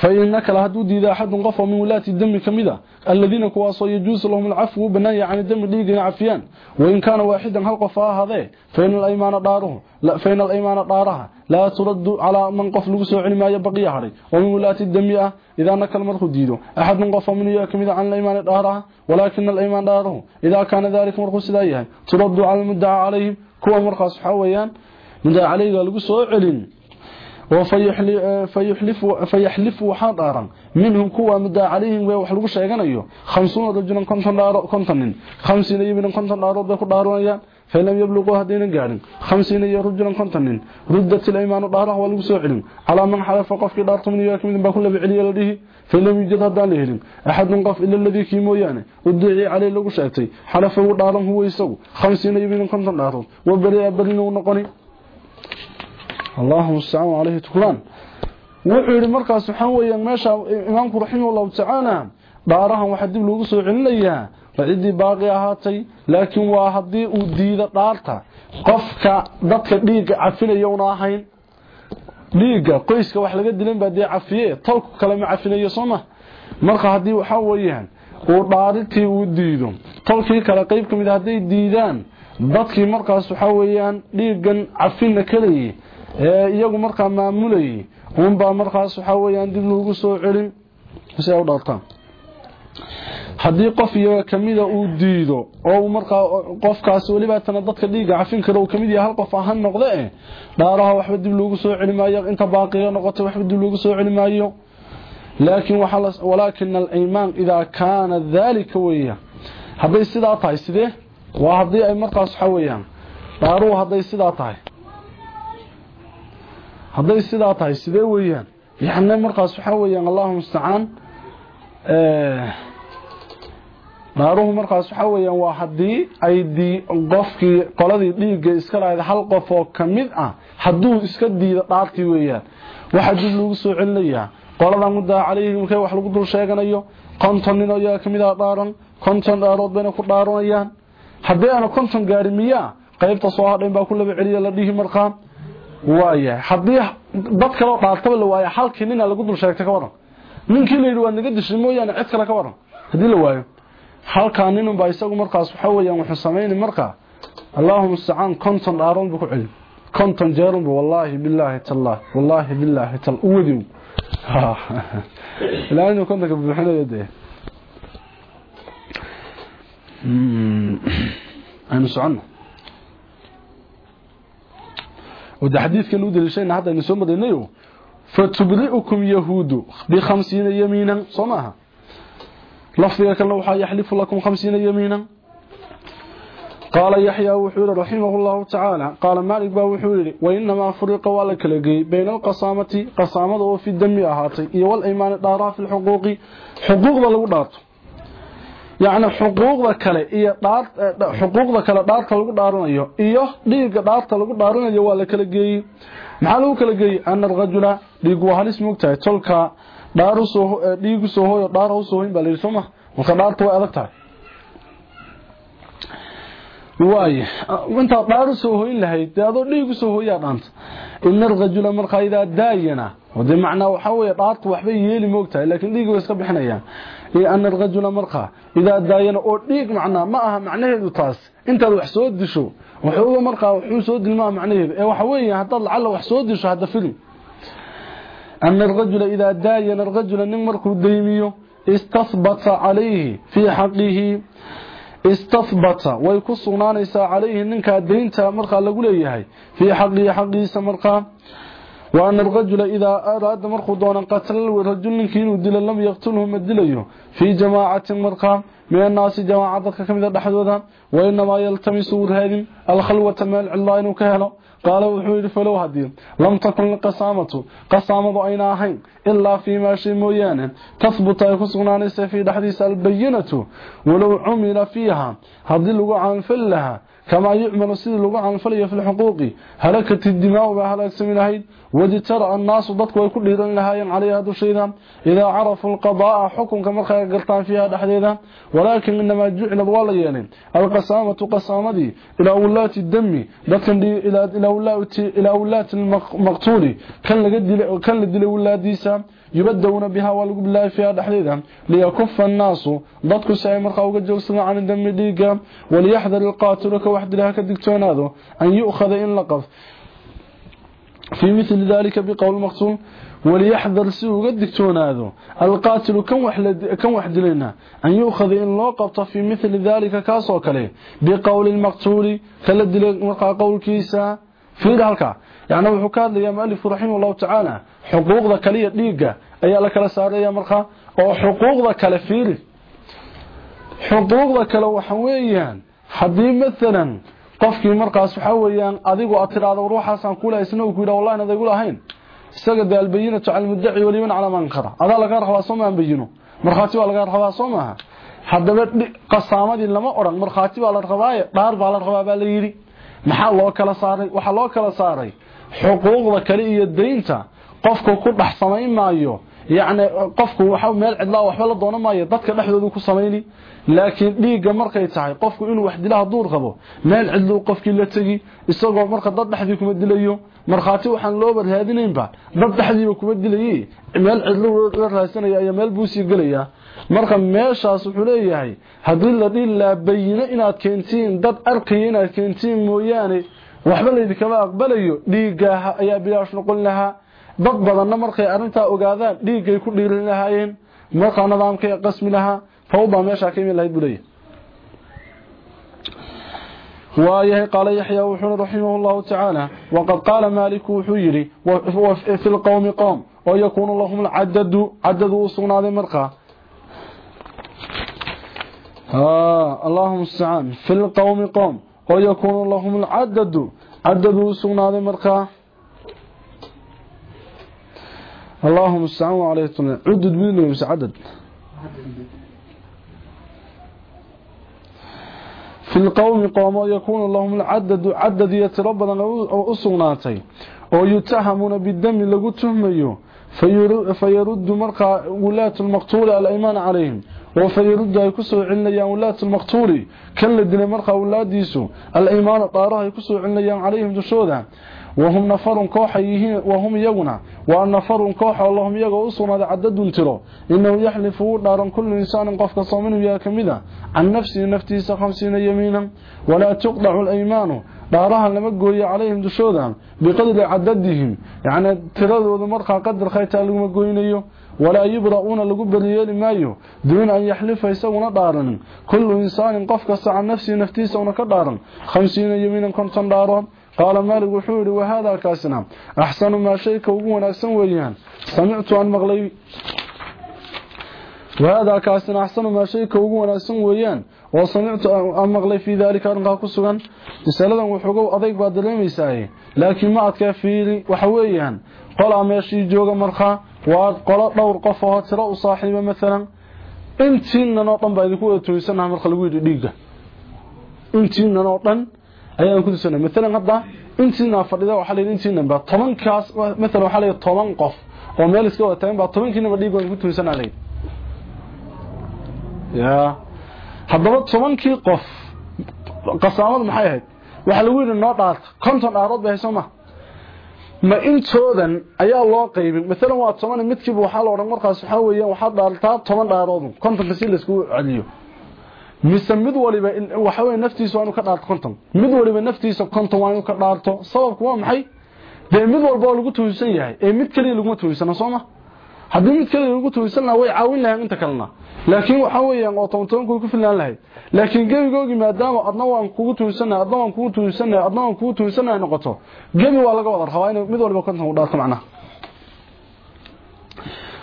فإنك لا هدو ديدا أحد قف من ولاة الدم كميدا الذين كواسوا يجوز لهم العفو بناية عن الدم ليقنا عفيان وإن كان واحدا هل قفاها هذا؟ فإن الأيمان داره. لا فإن الأيمان دارها. لا ترد على من قف لقسو علما يبقي هري ومن ولاة الدم إذا نكل مرخو ديدو أحد قف من ويا كميدا عن الأيمان دارها ولكن الأيمان داره. إذا كان ذلك مرخو سدايها ترد على المدعى عليهم. كوا مرخص حويان مدعى عليه لقسو علم. وفيحلف فيحلف وحاضرا منهم كوا مدى عليهم wax lagu sheeganayo 50 rajul konton dhaaro kontonin 50 iyo konton dhaaro bay ku dhaaranayaan فلم يبلغوا هدين 50 iyo rajul kontonin ردت الايمان lagu soo celin على من حلف iyo kamid ba ku laba celiyo la dhihi فلم يجد هدان لهلin احد قف الا الذي كي mooyaane udii عليه xalafa uu dhaaran huwa isagu 50 iyo konton dhaaro wabari abadin uu noqoni اللهم استعان عليه تكلان wuxuu yiri markaas waxaan weeyaan meesha imaamku raximahullahu ta'ala dhaarahan waxa dib loogu soo celinayaa cidii baaqi ahaatay laakiin waa hadii uu diido dhaarta qofka dadka dhiiga cafinaya una ahayn dhiiga qoyska wax laga dilan baa dee cafiye tolku kale ma cafinayo sooma marka hadii waxa weeyaan uu dhaaritii uu diido tolkii kale qayb kamid haday diidaan dadkii markaas waxa weeyaan dhiigan cafina kaliye ee iyagu markaa maamulayay unbaa markaas waxaa weeyaan dib loogu soo celin si ay u dhaartaan haddii qof iyaga kamida uu diido oo markaa qofkaas welibaatana dadka dhiiga cafin kara uu ka mid yahay hal qof ahaan noqde eh dhaaraha waxba dib loogu soo celi maayo inta baaqiga noqotay waxba dib loogu soo celi maayo. Laakiin walaakin alimaan idaa kaana daalika weya hadday sidaa tahay sidee? Waa haddii ay markaas waxa weeyaan dhaaruhu sidaa tahay hadday sidaa tahay sidee weeyaan? Yani markaas waxaa weeyaan allahu mustacaan dhaaruhu markaas waxaa weeyaan waa haddii ay qofkii qoladii dhiigga iska lahayd hal qof oo ka mid ah hadduu iska diido dhaartii weeyaan. Waxaa dib lagu soo celinayaa. Qoladan mudaa calayhi markay wax lagu dul sheeganayo konton nin ayaa ka mid ah dhaaran konton dhaarood bayna ku dhaaranayaan. Haddii aana konton gaari miyaa qaybta soo hadhayn baa ku laba celiya la dhihi markaa waaya haddii dad kaloo dhaartaba la waayo halkii nina lagu dul sheegtay ka waran ninkii la yidhi waad naga dishay mooyaane cid kale ka waran haddii la waayo halkaa ninunbaa isagu markaas waxa weeyaan wuxuu samaynay markaa allahuma mustacaan konton dhaarood buu ku celi konton jeerunbu wallaahi bilaahi tallah wallaahi bilaahi tal uwadiw <laughs> ilaa inuu kontonka buuxinayo dee. Aynu soconno وده حديث كان يقول لشينا حتى أن سومد إنيو. فتبرئكم يهود بخمسين يمينا صماها لفظه كان لوحا يحلف لكم خمسين يمينا. قال يحيى وحور رحمه الله تعالى قال مالك با وحور وإنما فرق ولك لقي بين القصامة قصامة في الدمي أهاتي والأيمان الدارة في الحقوق حقوق للوضاته yacni xuquuqda kale iyo xuquuqda kale dhaarta lagu dhaaranayo iyo dhiigga dhaarta lagu dhaaranayo waa la kala geeyey. Maxaa lagu kala geeyey? Ana arajula dhiig waa halis moogtahay tolka dhiigu soo hooyo dhaar ha u soo hoyn baa layidhi sooma marka dhaarta way adag tahay. Waay intaad dhaar u soo hoyn lahayd dee adoo u soo hooyaa dhaanta ina arajula markaa idaa daayana de macnaa waxaa wey dhaarta waxbay yeeli moogtahay laakiin dhiig iska bixinayaan لأن الرجل مرقى. إذا داين أوليك معنا ما أهى معناه ذو إنت لو حسود شو وحوه مرقى وحوه سود الماء معناه. وحوهي هتطلع على وحسود ديشو هذا فيلم. أن الرجل إذا داين الرجل نمرق الديميو استثبت عليه في حقه. استثبت. ويكسونانيس عليه ننكا دينتا مرقى لقوليهي في حقه حقه سمرقى. وأن الرجل إذا أراد مرخضون قتل ورجل لكينه دل لم يقتلهم الدليه في جماعة مرقى من الناس جماعة ذكك كم ذلك حدودا وإنما يلتمسوا هذه الخلوة المال الله إنه كهلا. قال وحوير فلو هذه لم تكن القسامة قسامة أيناهين إلا فيما شيء مويانا تثبت يخصنا نسا في الحديث البينة ولو عمل فيها. هذه اللغة عن فلها. كما يعمل السيد لغا عن فلي في الحقوق. هلكة الدماء وهلك سمينهيد وجترى الناس ضدك ويكون إذن لهايين عليها هذا الشيء إذا عرفوا القضاء حكم كما قلتان فيها الأحديدة ولكن إنما جعل الوليين القسامة قسامة دي إلى أولات الدم. لكن دي إلى أولات المقتول كان لدي لأولات ديسا. يبدون بها ولقوا بالله فيها تحديدا. ليكف الناس. ضدك سايمر خوق الجوسنا عن الدم ديقا وليحذر القاتل كوحد لها كالدكتون هذا أن يؤخذ إن لقف. في مثل ذلك بقول المقتول. وليحذر سوق الدكتون هذا القاتل كم وحد لنا؟ أن يؤخذ إن لقف في مثل ذلك كاسوك له بقول المقتول. فلد لقاء قول كيسا. في ذلك. يعني هو حكاد لي مؤلف رحمه الله تعالى. Xuquuqda kaliya dhiigga ayaa la kala saaraya markaa oo xuquuqda kale fiiri. Xuquuqda kale waxa weeyaan haddii maalan qofkii markaas waxa weeyaan adigu aad tidhaahdo war waxaasaan kula isna ku yidhaha wallahi inaad lahayn. Isaga dee albayinatu cala almuddaci waliman calaa man ankara adaa laga rabaa soo bayino. Markhaati baa laga rabaa soo haddaba qasaamadii lama odhan markhaati baa la rabaaye dhaar baa la rabaa baa la yidhi. Maxaa loo kala saaray? Waxaa loo kala saaray? Xuquuqda kale iyo daynta qofku ku dhex samayn maayo yacni qofku waxa meel cidlaa waxba la doonan maayo dadka dhexdoodu ku samayni. Laakiin dhiigga markay tahay qofku inuu wax dila hadduu qabo meel cidluu qofkii la tegi isagoo marka dad dhexdii kuma dilayo. Markhaati waxaan loo barhaadinaynba dad dhexdiiba kuma dilayay meel cidlo la raadsanaya ayaa meel buu sii gelayaa. Marka meeshaas wuxuu leeyahay haddii la dhihi laa inaad keentiin dad arkaya inaad keentiin mooyaane waxba laydinkama aqbalayo dhiiggaaha ayaa bilaash noqon lahaa dad badanna markay arrintaa ogaadaan dhiiggay ku dhiirin lahaayeen markaa nidaamkay qasmi lahaa fawda meesha ka imin lahayd bulay waayahay qaala yaxya wuxuuna raximahu llahu tacaala waqad qaala maaliku wuxuu yidhi fi lqowmi qowm oo yakuunu lahum lcadadu cadadu u sugnaaday markaa allahuma mustacaan fi lqowmi qowm oo yakuunu lahum lcadadu cadadu u sugnaaday markaa اللهم استعان عليه عدد من يمس عدد في القوم قوم يكون لهم العدد عدد يتربضا أو أصغناتي ويتهمون بالدم لغو تهميو فيرد مرقى ولاة المقتول الأيمان عليهم وفيرد يكسو عليا ولاة المقتول كان لدينا مرقى ولاديسو الأيمان طارها يكسو عليا عليهم دشودا وهم نفر كوحيهين وهم يغنا وأن نفر كوح اللهم يغو اسمد عدد ترو. إنه يحلف دارن كل إنسان قف كصومن يا كميدا. عن نفسه نفتيس 50 يمينا ولا تقطع الأيمان. دارها لما غوي عليهم دشودا بقدر عددهم. يعني ترادود مرخا قدر خيتا لما غوينيو ولا يبرؤون لغو بريل مايو دون أن يحلف يسونا دارن كل إنسان قف كص عن نفسه نفتيس ونك دارن 50 يمينا كنت دارون قال مالك وحوري وهذا كاسنا. أحسن ما شيك وقونا سويان سمعت عن مغلي. وهذا كاسنا. أحسن ما شيك وقونا سويان وسمعت عن مغلي في ذلك أرنقا كسوغا رسالة وحقو أضيق بعد الميساي لكن ما أتكافيري وحويان قال ماشي جوغا مرخا. وقال دور قفوها ترى صاحبة مثلا. intiina noo dhan baa idinku wada tuuysanaha marka lagu yidhi dhiigga intiina noo dhan ayaan ku tusana midna hadda intiina fadhida waxa la intiina ba 10 kaas midna waxa la 10 qof oo meel iska wada tagan ba 10 kiina dhiig waan ku tusana leey ya. Hadaba 10 ki qof qasaamad maxay ahayd? Waxa lagu yiri noo dhaalt konton aarood bay hayso ma? Ma intoodan ayaa loo qaybin. Midna waa 10 midkiiba waxa la oran markaas waxa weeyaan waxa dhaaltaa 10 aarood konton kasi la isku celiyo. Mise mid waliba waxa weeye naftiisa waa inuu ka dhaarto konton mid waliba naftiisa konton waa inuu ka dhaarto sababku waa maxay dee mid walba oo lagu tuhisan yahay ee mid kaliya laguma tuhisana sooma haddii mid kaliya lagu tuhisan lahaa way caawin lahayn inta kalena laakiin waxa weeyaan oo toban tobanku ku filaan lahayd laakiin gebigoogi maadaama adna waan kugu tuhisanahay adna waan kugu tuhisanahay adna waan kugu tuhisanahay noqoto gebi waa laga wada rabaa inuu mid waliba konton u dhaarto macnaha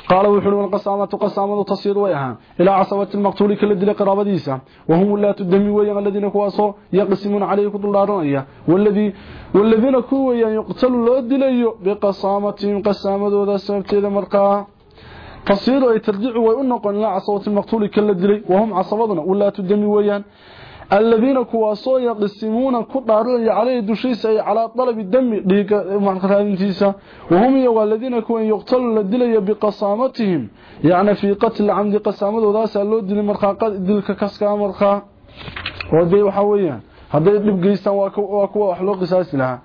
قال وحول والقسامة قسامة تصير ويها إلى عصبة المقتول كل دل قرابديسة وهم لا تدمي ويا الذين كواسوا يقسمون عليه كل دارانية والذي والذين كوا يقتلوا لا دليو بقسامة قسامة ذا سبت إذا مرقا تصير أي ترجع وينقل إلى عصبة المقتول دلي وهم عصبتنا ولا تدمي ويا الذين كواسوا يقسمون كدارن عليه دشيس أي على طلب الدم ديك معنقرانتيسا وهم يوا الذين كون يقتلوا لدليا بقسامتهم. يعني في قتل عمد قسامه وداس لو دل مرخا دلك كسكا مرخا. ودي waxa weeyaan haday dib geystaan waa kuwa wax loo qisaas laha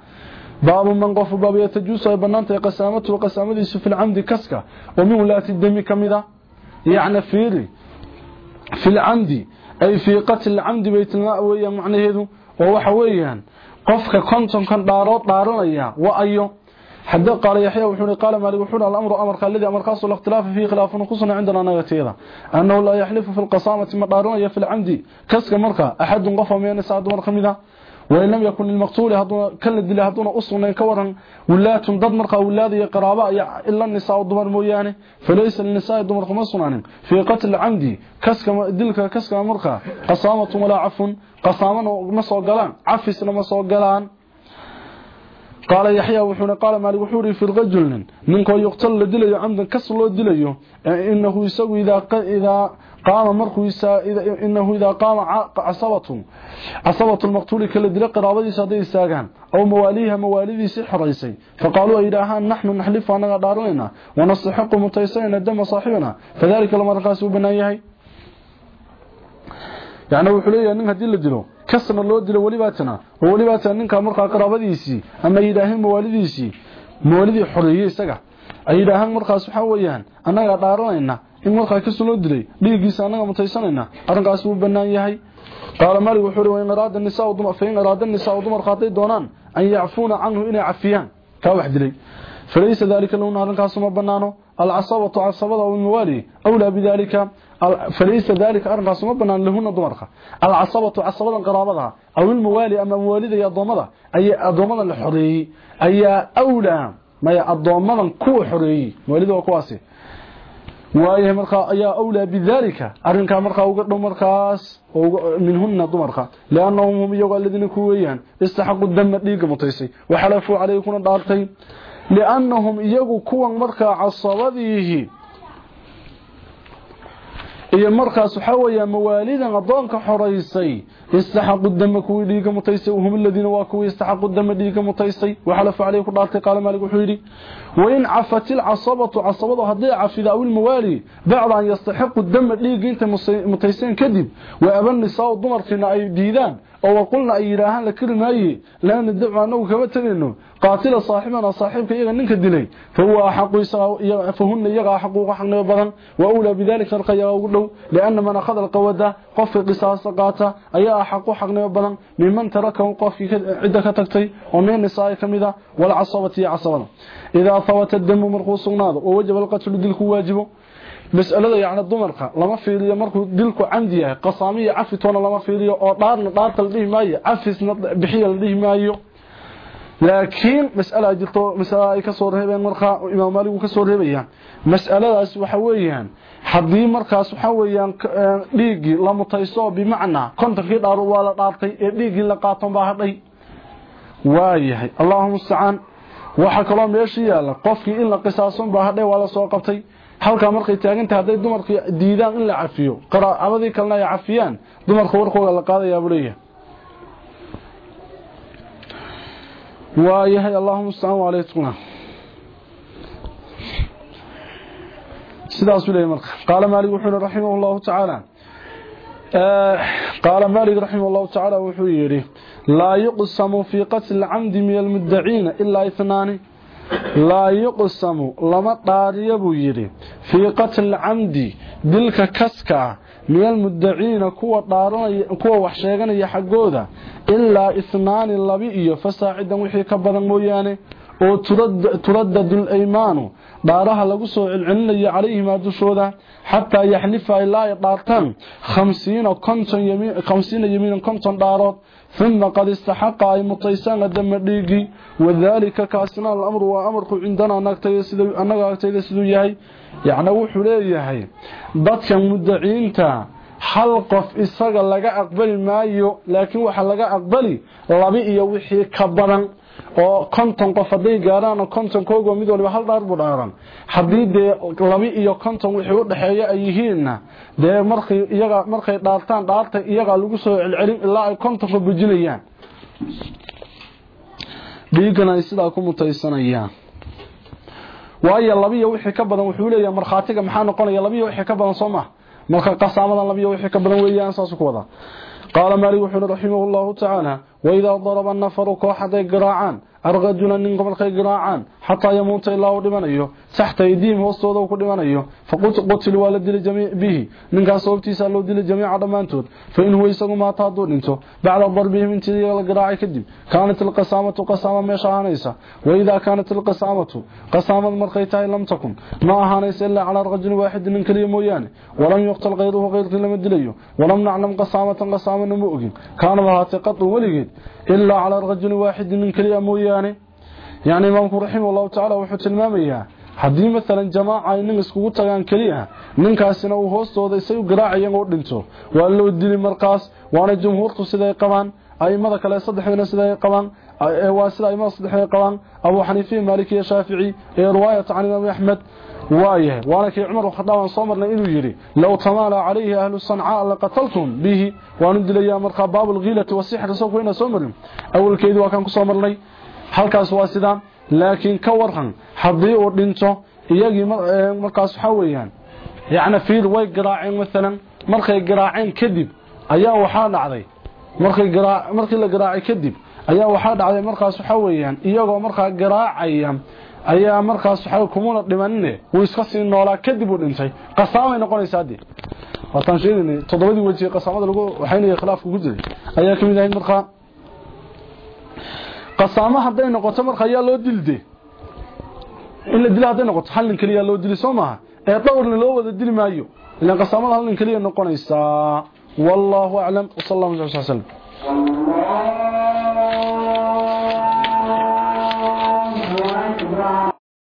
باب من قف باب يتجوس بنانته قسامته وقسامته في العمد كسكا ومن ولاة الدم كمدا يعني فيري في العمد. Ay fii qatl camdi baytulmaa weeyaan macnaheedu oo waxa weeyaan qofka kontonkan dhaarood dhaaranaya wa ayo حتى قال يحيى وحوري قال مالك وحوري الأمر أمر قال الذي أمر قاس الاختلاف فيه خلاف نقصنا عندنا نغتيرا أنه لا يحلف في القصامة مدارنا في العمد. كسك مركا. أحد قفا من سعد مرقمنا وإن لم يكن المقتول هذون كل الدل هذون أصلا كورا ولات ضد مرقا ولاد قرابة إلا النساء والضمر مويانه فليس للنساء الضمر خمسنا في قتل العمد كسك دلك كسك مرقا قصامة ولا عفو قصامة مسو قلان عفسنا مسو قلان قال يحيى وحنا قال مالك وحوري في الرجل منكو يقتل لدليو عمدا كسر لو دليو إنه يسوي إذا إذا قام مركو يسا إذا إنه إذا قام عصبته عصبة المقتول كلا دل قرابديس هدي استاغان أو مواليها مواليديس حريسي فقالوا ايداها نحن نحلف انا دارنا ونستحق متيسين دم صاحبنا. فذلك لما رقاسوا بنايهي يعني وحليه ان هدي لدلو kasna loo dilo walibaatana oo walibaatana ninka markaa qaraabadiisii ama yidhaahin mawalidiisii mawalidii xoreeyay isaga ay yidhaahaan markaas waxa weeyaan annaga dhaaranayna in markaa kas loo dilay dhiiggiisa annaga mutaysanayna arrinkaas wuu bannaan yahay qaala malik wuxuu uri wain araada nisaa dumar fain araada nisaa dumar qaaday doonaan an yacfuuna canhu inay cafiyaan kaa wax dilay falaysa dalika lahuna arrinkaas ma bannaano العصبة عصبة والموالي أولى بذلك فليس ذلك أرنقاس مبنى لهن ضمرك العصبة عصبة قرابتها أو الموالي أما مواليد يا ضمضة أي الضمضة الحري أي أولى ما الضمضة كو حري مواليد وكواسي waayahay markaa ayaa awlaa bidaalika. Arrinkaa markaa uga dhow markaas minhuna dumarka. Liannahum hum iyagu aladiina ku weeyaan. Istaxaqu dama dhiigga mutaysay. Waxalafuu caleyhi kuna dhaartay. Liannahum iyagu kuwan markaa casabadiihi iyo markaas waxaa weeyaan mawaalidan addoonka xoraysay istaxaqu dama kuwii dhiiga mutaysay hum aladiina waa kuwii istaxaqu dama dhiiga mutaysay waxalafu caleyhi ku dhaartay qaala maalik wuxuu yidhi wain cafat ilcasabatu casabadu hadday cafida aw ilmawaali bacda an yastaxiqu dama dhiiga intay mutayseen kadib wa aba nisaau dumarkiina ay diidaan أو أي ايراهن لكل ماي لا ندعو انو كما تنينو قاتل صاحبنا صاحبك إيغا نينك ديلي فهو حق فهن يغا حقوق حقنا بدن وأولى بذلك شرق يا أو غدو لأن من أخذ القوده قف قصاص قاتا. ايا حق حقنا بدن ممن تركهم قف عدة كتغتي ومن نسائه كميدا والعصبه عصبنا إذا فوت الدم مرخصون هذا ووجب القتل دلك واجبه mas'alada yacni dumarka lama fiiriyo markuu dilku camdi yahay qasaamiyo cafitoona lama fiiriyo oo dhaarna dhaarta la dhihi maayo cafisna bixiya la dhihi maayo. Laakiin mas'ala jirto mas'ala ay ka soo reebeen markaa imaam maalik uu ka soo reebaya mas'aladaas waxa weeyaan haddii markaas waxa weeyaan dhiiggii la mutayso bimacnaa kontonkii dhaaru waa la dhaartay ee dhiiggii la qaaton baa hadhay. Waayahay allahuma mustacaan waxaa kaloo meesha yaalla. Qofkii in la qisaason baa hadhay waa la soo qabtay halkaa markay taagantahay hadday dumarku diidaan in la cafiyo qaraabadii kalena ay cafiyaan dumarka warkooda la qaadayaa buu leeyahay waayahay allahuma mustacaan waaleytuna sidaasuu leeyahy marka qaala maalik wuxuu yihi raximah allahu tacaala qaala maalik raximah allahu tacaala wuxuu yidhi laa yuqsamu fii qatli camdi min almuddaciina ilaa ihnaani laa yuqsamu lama dhaariyo buu yidhi. Fii qatli camdi dilka kaska ah min almuddaciina kuwa wax sheeganaya xaggooda ilaa ihnaani labi iyo fasaacidan wixii ka badan mooyaane oo turadadu laymaanu dhaaraha lagu soo celcelinayo calayhimaa dushooda xataa yaxlifa ilaa ay dhaartaan khamsiina yamiinan konton dhaarood. Uma qad istaxaqa ay mutaysaan adama dhiigii wadaalika kaasina alamru waa amarku cindanaa annaga agtayda siduu yahay. Yacni wuxuu leeyahay dadkan mudaciinta hal qof isaga laga aqbali maayo laakiin waxaa laga aqbali labi iyo wixii ka badan oo konton qof hadday gaaraan konton koogo mid waliba hal dhaar buu dhaaran. Haddii dee labi iyo konton wixii u dhexeeya ay yihiinna dee markay iyaga markay dhaartaan dhaarta iyagaa lagu soo celcelin ilaa ay kontonka bujinayaan. Dhiigana ay sidaa ku mutaysanayaan. Waayo labiyo wixii ka badan wuxuu leeyahay markhaatiga maxaa noqonaya labiyo wixii ka badan soo maha marka qasaamadan labiyo wixii ka badan weeyaan saas ku wada qaala maalik wuxuu raximahu allahu tacaala waidaa daraba nafaru koox hadday garaacaan arqajuna nin gobolkay garaacaan xataa yamuuta ilaa uu dhimanayo taxta aydiihim hoostooda uu ku dhimanayo faqutil waa la dili bihi ninkaas sababtiisa loo dili jamiica dhammaantood fa in huwa isagu maata hadduu dhinto bacda darbihim intii la garaacay kadib kaanat ilqisaamatu qasaama meesha ahaanaysa waidaa kaanat ilqisaamatu qasaamad markay tahay lam takun ma ahaanaysa ilaa calaa rajulin waaxidin nin keliya mooyaane walam yuqtal kayruhu kayrkii lama dilayo walam naclam qasaamatan qasaamana weligeed ilaa calaa rajulin waaxidin nin keliya mooyaane yani imaamku raximah allahu tacala wuxuu tilmaamayaa haddii maalan jamaaca ay nin iskugu tagaan keliya ninkaasina uu hoostooda isagu garaacayan oo dhinto waa loo dili markaas waana jumhuurtu siday qabaan aimada kale saddexdana siday qabaan waa sida aimada saddexday qabaan abu xaniifiya maaliki iyo shaafici ee riwaayata can imaam axmed waayahay waana kii cumar khadaab aan soo marnay inuu yidhi low tamaala calayhi ahlu sancaa laqataltum bihi waanu dilayaa markaa baabulkiilati wasixri soo kuwayna soo marin awalkeedii waa kaan ku soo marnay. Halkaas waa sidaa laakiin ka waran haddii uu dhinto iyagii markaas waxaa weeyaan yacni fiil way garaaceen maalan markay garaaceen kadib ayaa waxaa dhacday. Markay markii la garaacay kadib ayaa waxaa dhacday markaas waxaa weeyaan iyagoo markaa garaacaya ayaa markaas waxa kumuna dhimanine. Wuu iska sii noolaa kadib uu dhintay. Qasaamay noqonaysaa dee waataan sheegaynay toddobadii weji qasaamada lagu waxaynaya khilaafka ku jiray. Ayaa ka mid ahayd markaa qasaamo hadday noqoto marka ayaa loo dilde. In la dila hadday noqoto hal nin keliya loo dili soo maaha. Ee dhowrna loo wada dili maayo. Ilaan qasaamada hal nin keliya noqonaysaa. Wallaahu aclam wasala allahu alay wasalam